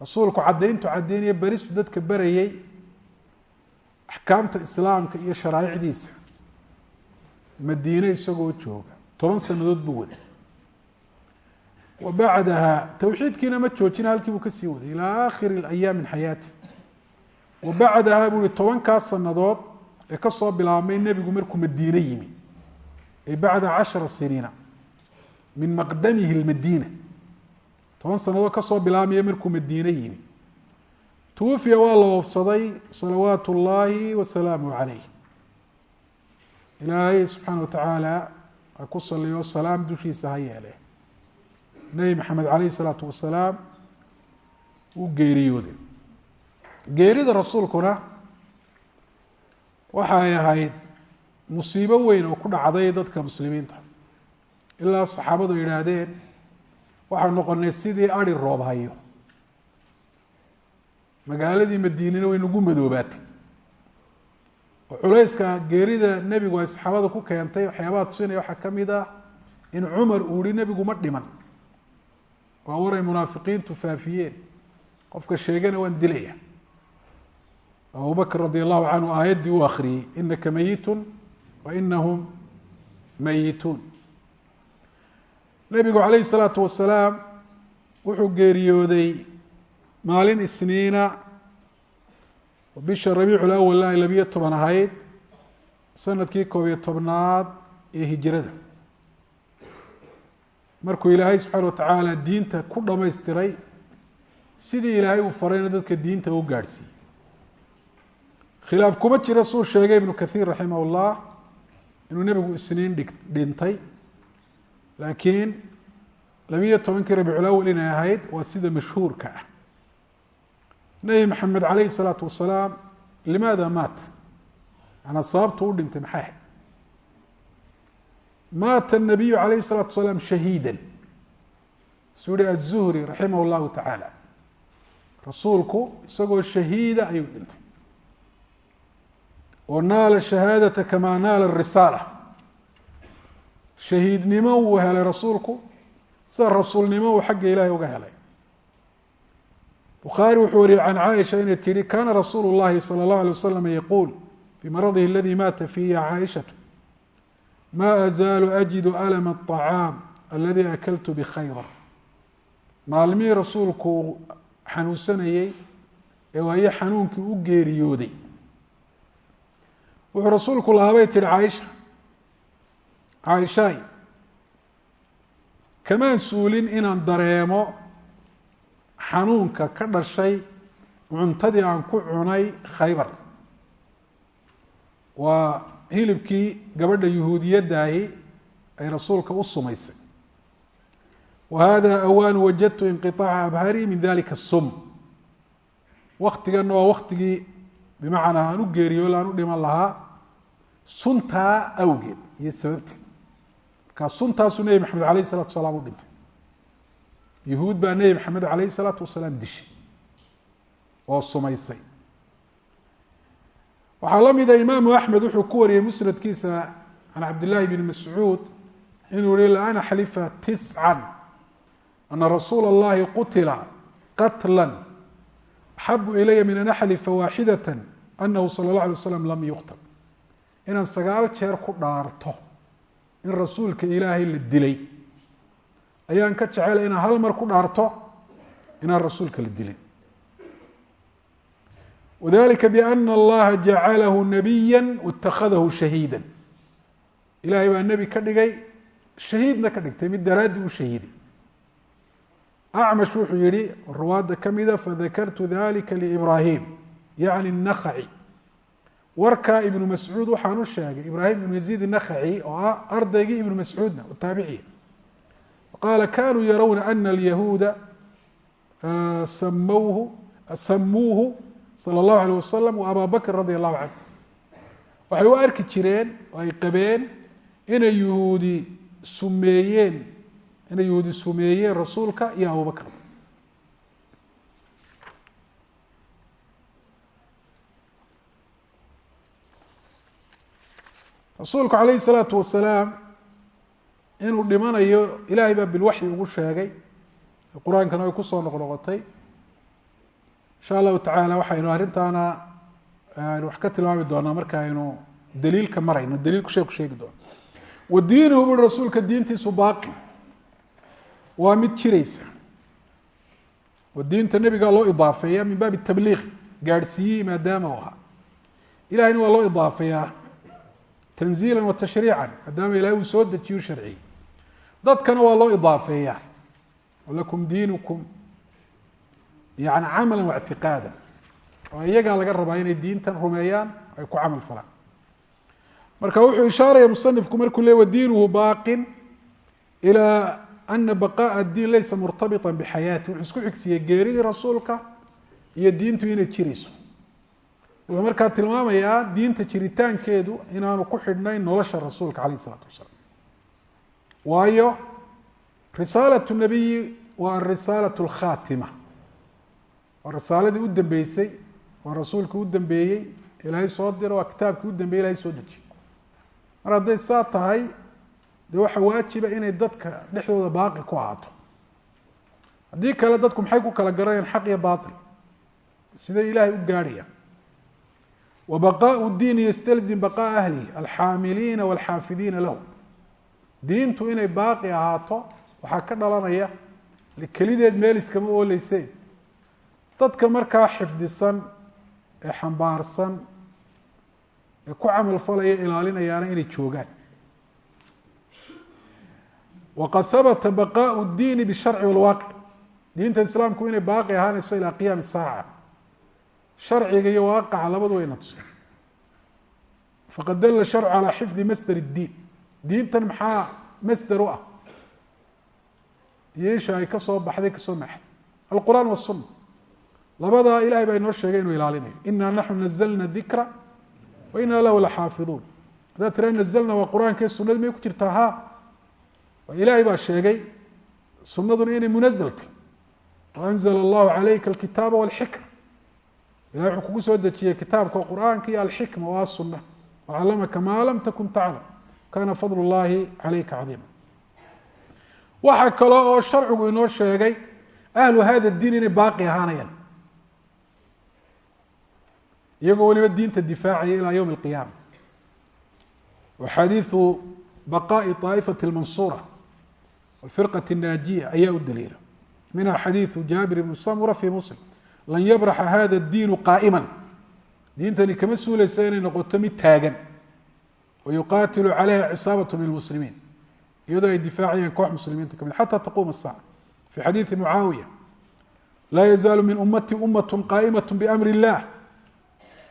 rasuulku caddayntu caddaynaya beristu dadka berayey axkaamta islaamka iyo sharaa'icdiisa. Madiine isagoo jooga. Toban sanadood buu waday wa bacdaha towxiidkiina ma joojina halkii buu ka sii waday. Ilaa aakhiri ayaam min wa bacdaha buu ihi tobankaas sanadood ee ka soo bilaabmay nebigu markuu madiine yimi. Ay bacda cashara siniina. Min maqdamihi lmadiina toban sanadood ka soo bilaabmaya markuu madiine yimi twufiya waa la oofsaday salawaat اllahi wasalaamu calayh ilaahay subxaana wa tacaala ha ku saliyo salaam dushiisa ha yeele nebi maxamed calayh isalaatu wasalaam uu geeriyooday geerida rasuulkuna waxay ahayd musiibo weyn oo ku dhacday dadka muslimiinta ilaa saxaabadu yidhaahdeen waxaa noqonay sidii ari roob hayo magaaladii madiinina way nagu madoobaatay. Oo culayska geerida nebigu ay saxaabada ku keentay waxyaabaha tusinaya waxaa ka mid ah in cumar uu hi nebigu ma dhiman. Waa waray munaafiqiintu faafiyeen. Qofka sheegana waan dilaya abubakr radi allahu canhu aayaddii uu akriyey inaka meyitun wa inahum meyituun nebigu calayhi salaatu wasalaam wuxuu geeriyooday maalin isniina oo bisha rabiicu lawal ay labiyo toban ahayd sannadkii koob iyo tobnaad ee hijrada markuu ilaahay subxaana watacaala diinta ku dhamaystiray sidii ilaahay uu farayna dadka diinta u gaadhsiiyey. Khilaaf kuma jira suu sheegay ibnu kathiir raximah ullah inuu nebigu isniin dhig dhintay. Laakiin labiyo tobankii rabiiculawal inay ahayd waa sida mashhuurka ah nebi maxamed calayhi salaatu wasalaam limaada maat manaa sababtu u dhintay maxay ahayd maata الnabiyu calayhi الsalaatu wasalaam shahiida suu yihi aلzuhri raximah اllahu tacaala rasuulku isagoo shahiida ayuu dhintay oo naala shahaadata kamaa naala risaala shahiidnimo wuu helay rasuulku sida rasuulnimo uu xagga ilaahay uga helay bukhaari wuxuu wariyey can caaisha inay tihi kana rasuulu اllahi salى اllahu alay wasalam yaquul fii maradihi aladi maata fiihi caaishatu ma azaalu ajidu alama الطacaam aladi akaltu bkhaybar maalmihii rasuulku uu xanuunsanayey ee waayo xanuunkii u geeriyooday wuxuu rasuulku lahabay tihi caaisha caaishaay kamaan suulin inaan dareemo xanuunka ka dhashay cuntadii aan ku cunay khaybar. Waa hilibkii gabadha yuhuudiyadaahi ay rasuulka u sumaysay. Wa haada awaanu wajadtu inqiaaca abharii min dalika sum waktiganna waa waktigii bimacnaa aan u geeriyo la aan u dhiman lahaa suntaa awgeed iyo sababteed markaa suntaasuu nebi maxamed alayh isalaatu salaam u dhintay yahuud baa nebi maxamed alayh isalaatu wasalaam dishay oo sumaysay. Waxaa la mida ah imaamu axmed wuxuu ku wariyey musnadkiisana can cabdillaahi bn mascuud inuu yihi la an axlifa tiscan ana rasuula اllahi qutila qatla axabu ilaya min an axlifa waaxidat anahu sala اllah alay slam lam yuqtal inaan sagaal jeer ku dhaarto in rasuulka ilaahay la dilay ayaan ka jecela inaan hal mar ku dhaarto inaan rasuulka la dilin. Wadalika biana allaha jacalahu nabiya waitakadahu shahiida ilahay baa nebi ka dhigay shahiidna ka dhigtay mid daraaddi u shahiiday. Acmash wuxuu yihi ruwaadda ka mida fadakartu dalika liibraahim yacni nakaci warkaa ibnu mascuud waxaan u sheegay ibraahim ibnu yaziid nakaci oo ah ardaygii ibnu mascuudna taabiciya qaala kanuu yarawna ana اlyahuuda samwhu samuuhu salى اllahu alيه wasalam wa abaa bakr radi allahu canhu waxay u arki jireen oo ay qabeen inay yuhuudi sumeeyeen inay yuhuudi sumeeyeen rasuulka iyo abubakr rasuulku alayhi الsalaatu wasalaam inuu dhimanayo ilahay baa bilwaxyi ugu sheegay. Qur'aankana way ku soo noqnoqotay. Insha allahu tacaala waxaynu arrintaana aynu wax ka tilmaami doonaa marka aynu daliilka marayno daliilku sheeku sheegi doono wa diinuhu bui rasuulka diintiisu baaqi. Waa mid jiraysa. Oo diinta nebigaa loo idaafeeya min baabi tabliiq gaadhsiiyey maadaama u ahaa. Ilahayna waa loo idaafeeyaa tanziila wa tashriican maadaama ilahay uu soo dejiyu sharciyey dadkana waa loo idaafeeyaa lakum diinukum yani camala waictiqaada oo iyagaa laga rabaa inay diintan rumeeyaan ay ku camal falaan marka wuxuu ishaaraya musanifku markuu le wadiinuhu baaqin ilaa ana baqaء الdiin laysa murtabita bxayaati wuxuu isku xigsiiyey geeridii rasuulka iyo diintu inay jirayso wuxuu markaa tilmaamayaa diinta jiritaankeedu inaanu ku xidhnayn nolosha rasuulka alayh الsalaatu wasalaam waayo risaalaة الnabiyi waa arisaalaة اlkhatima waa risaaladii u dambeysay waa rasuulkii u dambeeyey ilaahay soo diro waa kitaabkii u dambeeyey ilahay soo dejiye mar hadday saa tahay dee waxaa waajiba inay dadka dhexdooda baaqi ku ahaato haddii kale dadku maxay ku kala garanayaan xaq iyo baail siday ilaahay u gaadhayaan wa baqaau diini yastalzim baqaa ahlihi alxaamiliina walxaafidiina lahu diintu inay baaqi ahaato waxaa ka dhalanaya kelideed meel iskama ooleyseen dadka markaa xifdisan ee xambaarsan ee ku camal falaya ilaalinayaana inay joogaan waqad habata baqaء الdiini bالsharci wاlwaaqic diinta islaamku inay baaqi ahaanayso ilaa qiyaami saaca sharciga iyo waaqaca labadu wayna tuseen faqad dala sharcu calaa xifdi masder الdiin diintan maxaa masder u ah? Iyo isha ay ka soo baxday ka soo maxay. Alqur'aan wالsuna labadaa ilahay baa inoo sheegay inuu ilaalinayo. Ina naxnu nazlna dikra wa ina lahu laxaafiduun. Haddaad tira nazlna waa qur'aankee sunadi may ku jirtaa? Ha ilaahay baa sheegay sunaduna inay munazltay waanzla allahu calayka alkitaaba walxikma. Ilahay wuxuu kugu soo dejiyey kitaabka qur'aanka iyo alxikma oo asuna wacallamaka maa lam takun taclam kana fadl llahi calayka cadiima waxaa kaloo oo sharcigu inoo sheegay ahlu hada diin inay baaqi ahaanayaan iyagoo weliba diinta difaacaya ilaa ywm اlqiyaama wa xadiiu baqaءi طaa'ifati اlmansuura firqة الnaajiya ayaa u daliila minha xadiiثu jaabir bn samura fi muslim lan yabraxa hada الdiinu qaa'ima diintani kama suuleysa inay noqoto mid taagan wayuqaatilu calayha cisaabatun lilmuslimiin iyadoo ay difaacayaan koox muslimiinta ka mid xata taquuma asaaca fii xadiidi mucaawiya laa yazaalu min ummati ummatun qaa'imat biamri illaah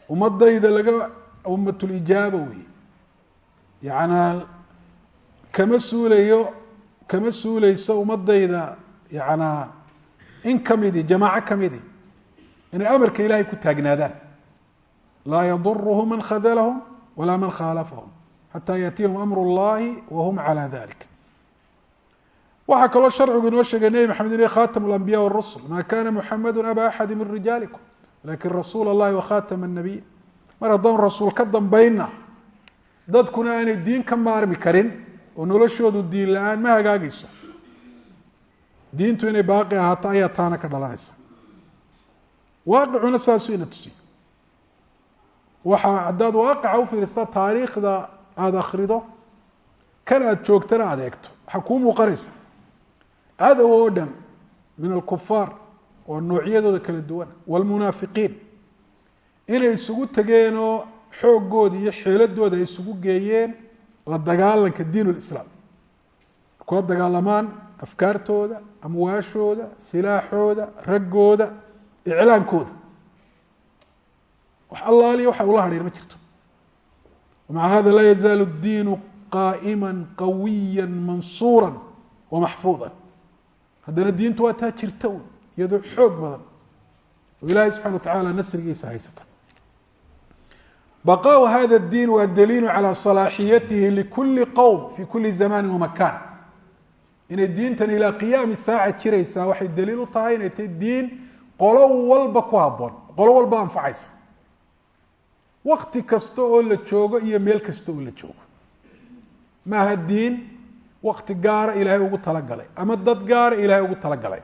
ummadayda laga ummatulijaaba weeye yanaa kama suulayo kama suuleyso ummadayda yanaa in kamidi jamaaco kamidi inay amarka ilaahay ku taagnaadaan laa yadurhum man khadalahum walaa man khaalafahum xataa yaatiyahum amr اllahi wahum calى dalik waxaa kaloo sharcigu inoo sheegay nebi maxamed inu khatam اlanbiya wاrusul ma kana muxamadu aba axadi min rijaalikum lakin rasuul اllahi wakhatama الnabiy mar haddaan rasuul ka dambayna dadkuna aanay diin ka maarmi karin oo noloshoodu diin la-aan ma hagaagayso diintu inay baaqi ahaato ayaa taana ka dhalanaysa waaqicuna saasuu ina tusiy waxaa haddaad waaqica u fiirista taariikhda aada akhrido kan aada joogtana aada eegto. Waxaa kuu muuqanaysa. Cadow oo dhan min alkufaar oo noocyadooda kala duwan waalmunaafiqiin inay isugu tegeenoo xoogooda iyo xeeladooda ay isugu geeyeen la dagaalanka diin lislaam kula dagaalamaan afkaartooda amwaashooda silaaxooda raggooda iclaankooda. Wax allaaliya waxa ula hadheen ma jirto maca hada laa yazaalu اdiinu qaa'ima qawiya mansuura wamaxfuuda haddana diintu waa taa jirta un iyadoo xoog badan oo ilaahay subxana wa tacaala nasrigiisa haysata baqaءu hada الdiin waa daliilu calى صalaaxiyatihi likuli qowm fi kuli zamani wamakan inay diintan ilaa qiyaami saaca jiraysaa waxay daliil u tahay inay tahay diin qolo walba ku haboon qolo walba anfacaysa wakti kasta oo la joogo iyo meel kasta oo la joogo. Maaha diin wakti gaara ilaahay ugu talagalay ama dad gaara ilaahay ugu talagalay.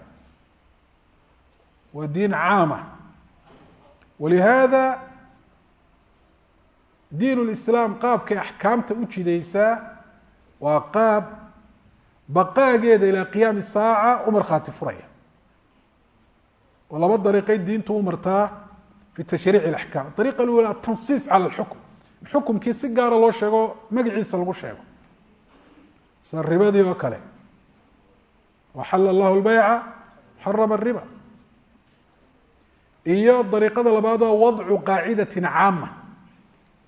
Waa diin caama. Walihada diin lislaam qaabkay axkaamta u jidaysaa waa qaab baqaageeda ilaa qiyaami saaca u markhaati furaya. Oo laba dariiqay diintu u martaa fi tashriic اaxkaam ariiqa lula atansiis cala lxukm xukumkii si gaara loo sheego magaciisa lagu sheego sida ribadii oo kale waxala allahu lbayca xarama riba iyo dariiqada labaad oo wadcu qaacidati caama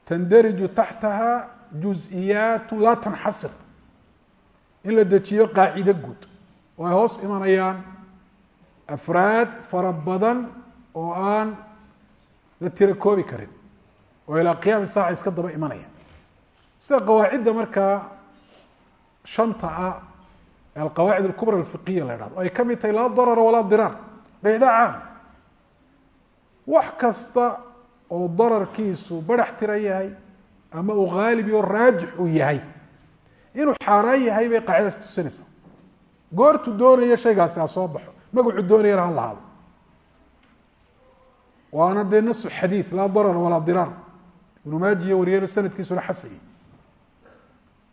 tandariju taxtaha juز'iyaat laa tanxasir in la dejiyo qaacido guud oo ay hoos imanayaan afraad fara badan oo aan la tira koobi karin oo ilaa qiyaami saaca iska daba imanaya. Sida qawaacidda markaa shanta ah ee alqawaacid alkubra alfiqiya la dhahdo ay ka mid tahay laa darara walaa diraar qeecda caam wax kasta oo dararkiisu barax tira yahay ama uu haalib iyo raajix uu yahay inuu xaaraan yahay bay qaacidaas tusinaysaa. Goortuu doonaya shaygaasi ha soo baxo magacuu doonayana ha lahaado waana dee nasu xadiid laa darara walaa diraar ibnu maajiyo wariyeen sanadkiisuna xasaya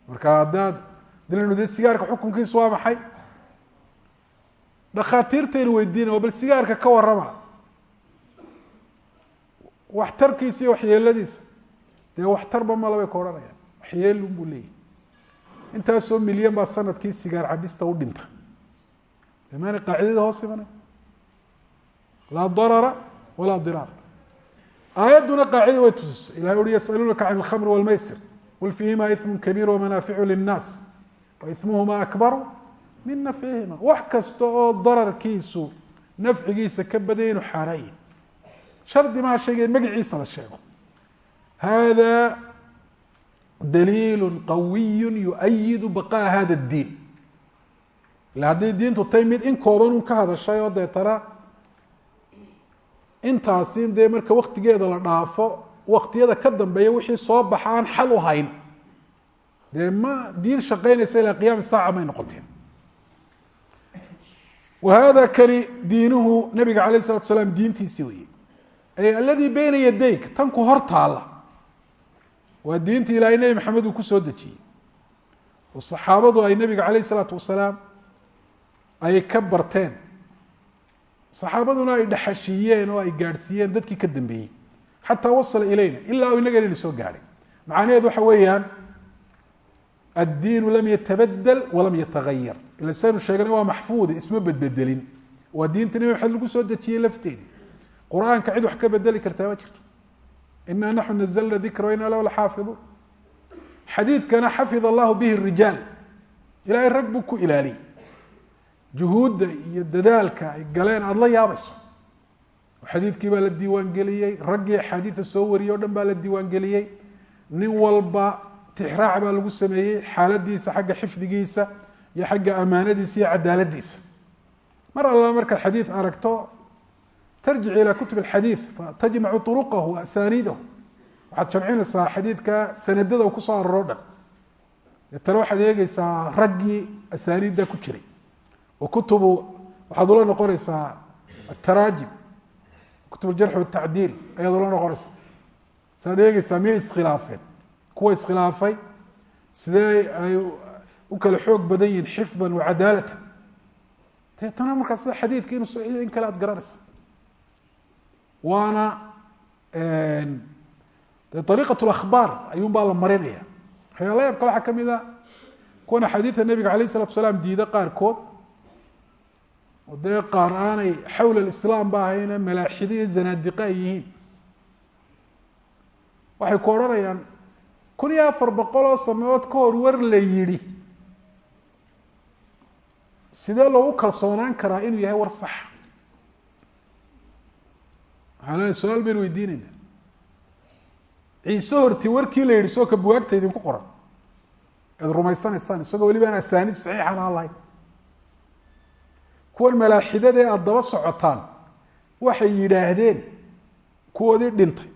marka haddaad dilinu de sigaarka xukunkiisu waa maxay? Dhakhaatiirtaynu weydiinaya bal sigaarka ka warrama. Waxtarkiisa iyo waxyeeladiisa dee waxtarba mala bay ka odhanayaan. Waxyeelun buu leeyahy intaasoo milyan baa sannadkii sigaar cabista u dhinta. De maana qaacidada hoos imanay? Laa darara walaa diraar. Aayadduna qaacida way tusisay. Ilahay ui yasaluunaka can alkhamr walmaysir qul fiihima ismu kabiir wamanaaficu linnaas wa ismuhuma akbaru min nafcihima wax kasta oo dararkiisu nafcigiisa ka badaya inuu xaaraayi shardi maha sheegay magaciisa la sheego. Hada daliil qawiy yuayidu baqaa hada اdiin ila hadday diintu tay mid in kooban un ka hadashay oo deetana intaasi dee marka waktigeeda la dhaafo waktiyada ka dambeeya wixii soo baxa aan xal u hayn. Dee ma diin shaqeynaysa ilaa qiyaami saaca may noqoteen wa hada kani diinuhu nabiga alayh الsalatu salaam diintiisii weye ay aladii beyna yadayk tan ku hor taala waa diinta ilaahay nebi maxamed uu ku soo dejiyey. Oo saxaabadu ay nebiga calayh isalaatu wasalaam ay ka barteen saxaabaduna ay dhaxashiiyeen oo ay gaadhsiiyeen dadkii ka dambeeyey. Xataa wasala ilayna ilaa inaga inayna soo gaadhay macnaheed waxa weeyaan addiinu lam yatabadel walam yatagayar ila saynu sheegana waa maxfuude isma bedbedelin. Waa diinta nebi maxamed lagu soo dejiyey lafteedii qur'aanka cid wax ka bedeli kartaa ma jirto. Ina naxnu nazlna dikra waina lahu laxaafiduun. Xadiidkana xafid allahu bihi rijaal. Ilaahay rag buu ku ilaaliyey juhuudda iyo dadaalka ay galeen aada la yaabayso. Xadiidkii baa la diiwaangeliyey raggii axaadiida soo wariyey o dhan baa la diiwaangeliyey. Nin walba tixraac baa lagu sameeyey xaaladiisa xagga xifdigiisa iyo xagga amaanadiisa iyo cadaaladiisa. Mar alla marka xadiid aragto tarjic ilaa kutub alxadiid fatajmacu uruqahu wa asaaniidahu waxaad jamcinaysaa xadiidka sanadada ku soo aroro dhan. Deetana waxaad eegeysaa raggii asaaniidda ku jiray wakutubu waxaad ula noqonaysaa ataraajim kutub jarx watacdiil ayaad ula noqonaysaa. Saad eegeysaa miyay iskhilaafeen? Kuwa iskhilaafay sidee ay u kala xoog badan yihiin xifdan wa cadaalatan? Deetana markaa sida xadiidka inuu saxiix in kale aad garanaysaa. Waana de ariiqat lahbaar ayuun baa la marinaya waxyaala yaabka waxaa ka mid a ah kuwan axaadiida nebiga alayh isalatu salaam diida qaarkood oo qaar aanay xawla اlislaam ba ahayne malaaxide iyo zanaadiqe ay yihiin. Waxay ku odhanayaan kun iyo afar boqol oo sameood ka hor war la yidhi sidee loogu kalsoonaan karaa inuu yahay war sax? Waxaa su'aal baynu weydiinayna. Ciise horti warkii la yidhi soo ka buwaagta idinku qoran. Ead rumaysanaysaan isagoo weliba aan asaaniid saxiixan aan lahayn kuwan malaaxidada ee aada daba socotaan waxay yidhaahdeen kuwoodii dhintay.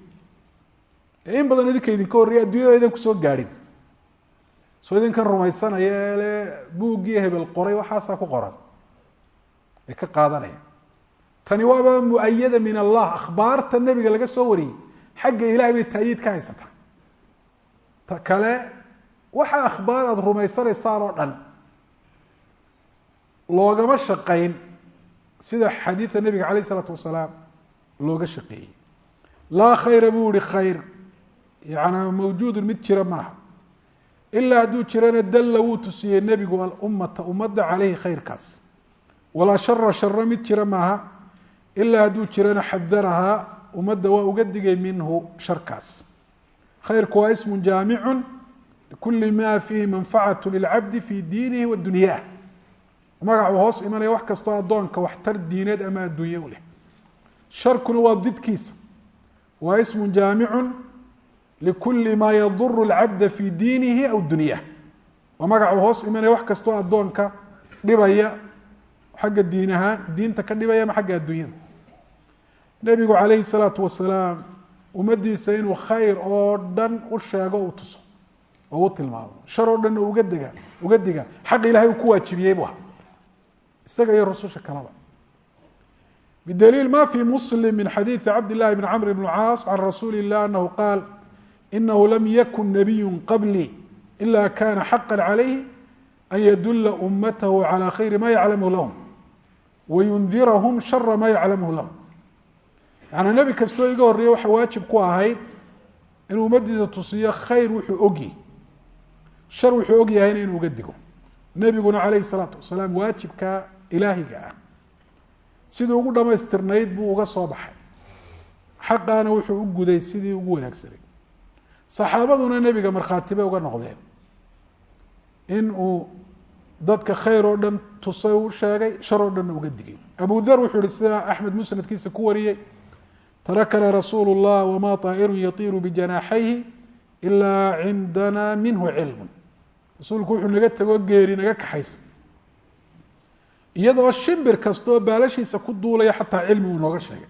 Ee in badan idinka idinka horreya addunyada idan ku soo gaadhin. Soo idinkan rumaysanaya ee le buuggii hebel qoray waxaasaa ku qoran. Ay ka qaadanayaan tani waaba muayada min allah akhbaarta nebiga laga soo wariyey. Xagga ilahay bay taayiid ka haysataa. Ta kale waxa akhbaar aada rumaysanaysaan oo dhan loogama shaqayn sida xadiida nebiga calayh isalaatu wasalaam looga shaqeeyey. Laa khayra buu ihi khayr. Yana mawjuudun mid jira maaha ilaa hadduu jirana dalla wuu tusiyey nebigu alummata ummadda caleyhi khayrkaas. Walaa shara sharo mid jira maaha ilaa hadduu jirana xadarahaa ummadda waa uga digay minhu sharkaas. Khayrku waa ismu jaamicun. Likuli ma fiihi manfacatu lilcabdi fi diinihi wa magac uu hoos imanaya wax kastoo addoonka waxtar diineed ama adduunye u leh. Sharkuna waa didkiisa. Waa ismun jaamicun likuli maa yaduru alcabda fii diinihi aw dunyah waa magac hoos imanaya wax kastoo addoonka dhibaya xagga diin ahaan diinta ka dhibaya ama xagga adduunyada. Nebigu calayhi salaatu wasalaam ummaddiisa inuu khayr oo dhan u sheego u tuso oo u tilmaamo. Shar oo dhan uga dega uga diga xaqa ilahay uu ku waajibiyey bu aha isaga iyo rususha kalaba bdliil ma fi muslim min xadiiثi cabd لlahi bn cmr bn caas can rasuuli الlah anahu qaal inahu lam yakun nabiyu qablii ila kana xaqa عalayhi an yadula umatahu calى khayri ma yaclamhu lahum wayundirahum shara ma yaclamhu lahum yaani nebi kastoo iga horreeye waxa waajib ku ahayd inuu ummadiisa tusiyo khayr wuxuu ogyi shar wuxuu og yahayna inuu uga digo nebiguna calayhi الsalaatu wasalaam waajibka ilaahiga ah. Sidii ugu dhamaystirnayd buu uga soo baxay. Xaqaana wuxuu u guday sidii ugu wanaagsanay. Saxaabaduna nebiga markhaati bay uga noqdeen. In uu dadka khayr oo dhan tusay u sheegay shar oo dhanna uga digay. Abu dar wuxuu yihi sida axmed musnadkiisa ku wariyey tarakana rasuulu اllah wama طaa'iru yatiiru bijanaaxayhi ilaa cindana minhu cilmu rasuulku wuxuu naga tego geeri naga kaxaysa iyadoo shimbir kastaoo baalashiisa ku duulaya xataa cilmi uu nooga sheegay.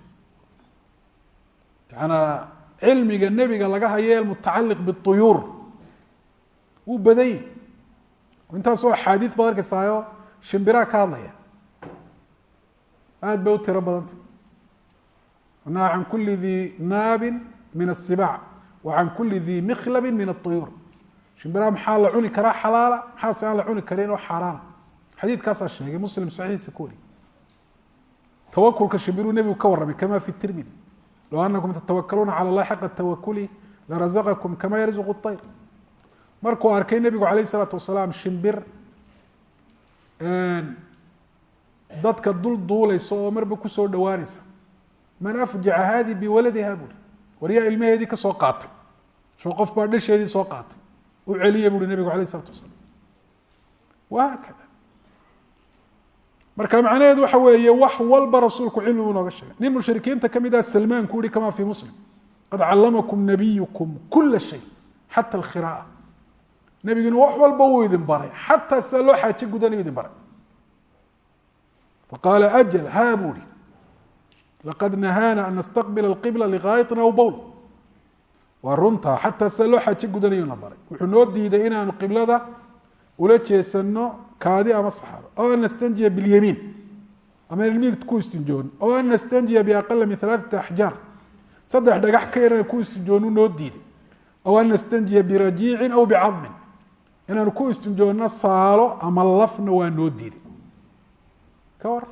Yaanaa cilmiga nebiga laga hayo almutacaliq biuyuur wuu badan yahy intaasoo axaadiid baad arkaysaayo shimbiraa ka hadlaya. Aada bay u tiro badanta annaha can kuli dii naabin min asibaac wa can kuli dii mikhlabin min auyuur shimbiraa maxaa la cuni karaa xalaala? Maxaase aan la cuni karin oo xaaraana? Xadiidkaasaa sheegay muslim saxiixiisa ku wari tawakulka shimbiruu nebigu ka warramay kama fi tirmidi. Low anakum tatawakaluuna cala allahi xaqa tawakuli larazaqakum kama yarzuqu طayr markuu arkay nebigu calayh isalaatu wasalaam shimbir dadka dul duuleysa oo marba ku soo dhawaanaysa man afjaca hadi biwaladiha buuri waryaa ilmaheedii ka soo qaatay. Soo qof baa dhasheedii soo qaatay. U celiya buuri nebigu alayh isalatu wasalaam. Wahaakada marka macnaheedu waxa weeye wax walba rasuulku cilmi buu nooga sheegay. Nin mushrikiinta ka mid ah salmaan ku yihi kama fi muslim. Qad callamakum nabiyukum kula shay xata alkhira'a nebiginu wax walba wuu idin baray xataa sida loo xaajo gudanayu idin baray. Faqaala ajal ha buu ihi laqad nahaana an nastaqbila alqibla liqaayatin aw bowl. Waa runtaa xataa sida loo xaajo gudanayuna baray. Wuxuu noo diiday inaanu qiblada ula jeesano kaadi ama saxaabo o an nastanjiya biاlyamiin ama inan miigt ku istinjoon. O an nastanjiya biaqala min alaaثati axjaar saddex dhagax ka yarana ku istinjoonu noo diiday. O an nastanjiya birajiicin aw bicadmin inaanu ku istinjoonno saalo ama lafna waa noo diiday. Ka war?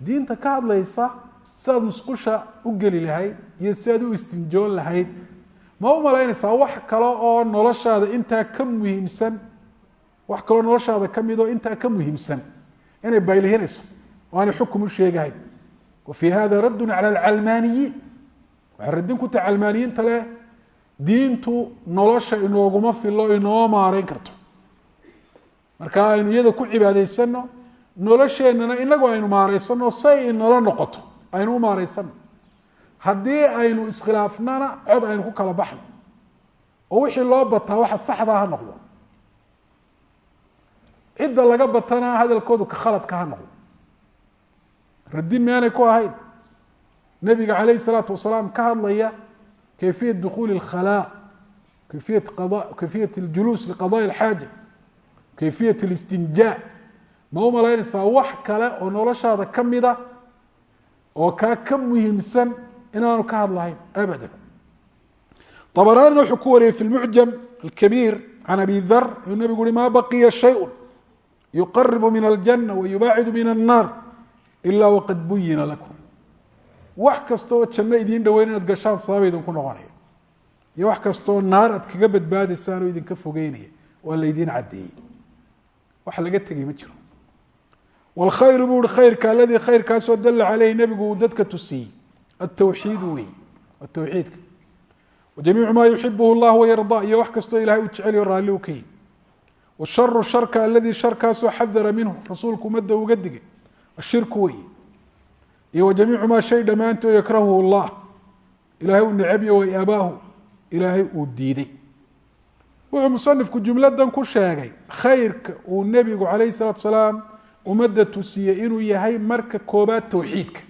Diinta ka hadlaysa siaad musqusha u geli lahayd iyo si aad u istinjoon lahayd. Ma u malaynaysaa wax kale oo noloshaada intaa ka muhiimsan wax kaloo noloshaada ka midoo intaa ka muhiimsan inay baylihinayso oo aanay xukum u sheegahayn. Wa fii hada raddun cala alcalmaaniyiin. Waxay raddin ku tahay calmaaniyiinta leh diintu nolosha inooguma filo inoo maareyn karto. Marka aynu iyada ku cibaadaysano nolosheennana inagu aynu maareysano say inala noqoto aynu u maareysano haddii aynu iskhilaafnana cod aynu ku kala baxno. Oo wixii loo bataa waxa saxdaa ha noqdo cidda laga batana hadalkoodu ka khaladka ha noqdo radin miyaanay ku ahayn nebiga calayh الsalaatu wasalaam ka hadlaya kayfiyat dukuuli اlkhalaa kayfiyat qada kayfiyat اljuluus liqadaءi اlxaaja kayfiyat اlistinjaa ma u malaynaysaa wax kale oo noloshaada ka mida oo kaa ka muhiimsan inaanu ka hadlahayn abada abaraanina wuxuu ku wariyey fi lmucjam alkabiir can abi dar inuu nabigu uhi maa baqiya shayءu yuqaribu min aljana wayubaacidu min annaar ila waqad buyina lakum wax kasta oo janno idiin dhoweyn inaad gashaan sababa idinku noqonaya iyo wax kastaoo naar aad kaga badbaadaysaan oo idinka fogeynaya waa laydiin caddeeyey wax laga tegay ma jiro wاlkhayru buu uhi khayrka aladii khayrkaasoo dala caleyhi nebigu uu dadka tusiyey atawxiidu wey waa tawxiidka wajamiicu maa yuxibuhu llah wayarda iyo wax kastoo ilahay uu jeceliyo raalli u ka yihi washaru sharka aladii sharkaasoo xadara minhu. Rasuulku ummadda uga digay. Ashirku wey iyo wajamiicu maa shay dhammaanto yakrahuhu llah ilahay uu necabyo way abaahu ilaahay uu diiday. Wuxuu musanifku jumladan ku sheegay khayrka uu nebigu calayhi salaatu salaam ummadda tusiyey inuu yahay marka koobaad towxiidka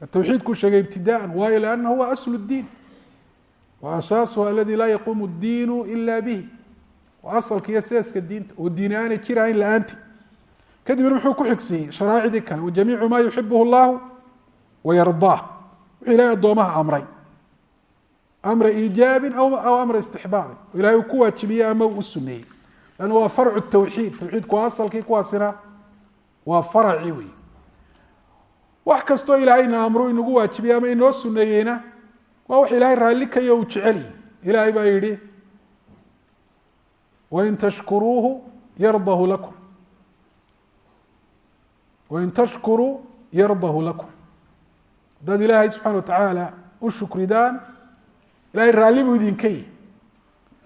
ka towxiidku sheegay ibtidaan waayo liannahu waa aslu اdiin wa asaasuha aladi laa yaquumu اdiinu ila bihi waa asalka iyo seeska diinta oo diini aanay la'aanti kadibna muxuu ku xigsiiyey sharaa'icdii kale wajamiicu maa yuxibuhu llahu wayardaah wuxuu ilahay addoomaha amray. Amra iijaabin aw amra istixbaabin. Oo uu ku waajibiyey ama u suneeyey lanna waa farcu tawxiid. Tawxiidku asalkii kuwaasina waa faracii wey wax kastoo ilaahayna amru inagu waajibiyey ama inoo suneeyeyna waa wax ilaahay raallikaya uu jeceliy ilaahay baa yihi wain tashkuruuhu yardahu lakum wain tashkuruu yardahu lakum haddaad ilaahay subxana wa tacaala u shukridaan ilahay raalli buu idinka yihi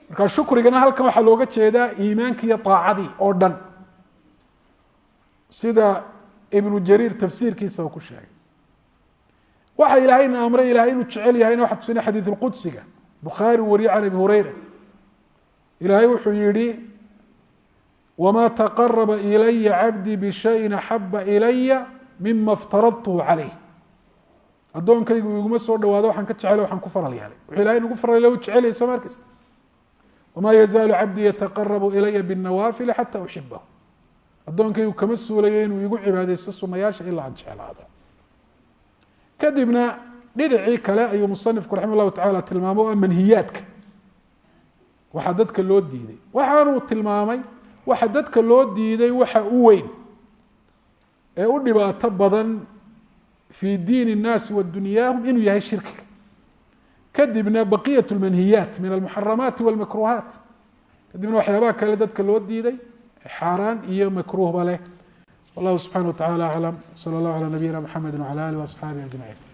marka shukrigana halkan waxaa looga jeedaa iimaankii iyo aacadii oo dhan sida ibnu jariir tafsiirkiisa uu ku sheegay waxa ilaahayna amray ilahay inuu jecel yahayna waxa tusinay xadiid lqudsiga bukhaari wariye can abi hureyra ilaahay wuxuu yihi wma taqaraba ilaya cabdii bishayin axaba ilaya mima iftaradtuhu calayh. Addoonkaygu iguma soo dhawaado waxaan ka jecel waxaan ku faral yeelay. Wuxuu ilahay nagu faral u jecelya soo markasta wma yazaalu cabdii yataqarabu ilaya bاnawaafili xata uxibahu addoonkaygu kama suulayo inuu igu cibaadeysto sunayaasha ilaa aan jeclaado. Kadibna dhinacii kale ayuu musanifku raxima llahu tacala tilmaamo o manhiyaadka waxaa dadka loo diiday waxaanuu tilmaamay waxa dadka loo diiday waxa u weyn ee u dhibaato badan fii diin الnaasi wa dunyaahum inuu yahay shirkiga kadibna baqiyaة اlmanhiyaat min almuxaramaati wاlmakruhaat kadibna waxyaabaha kale dadka loo diiday xaaraan iyo makruuhba leh wallahu subxanaه wa tacala aclam salى اllah alى nabiyina mxamedi wعalى alih وaصxaabihi aجmaciin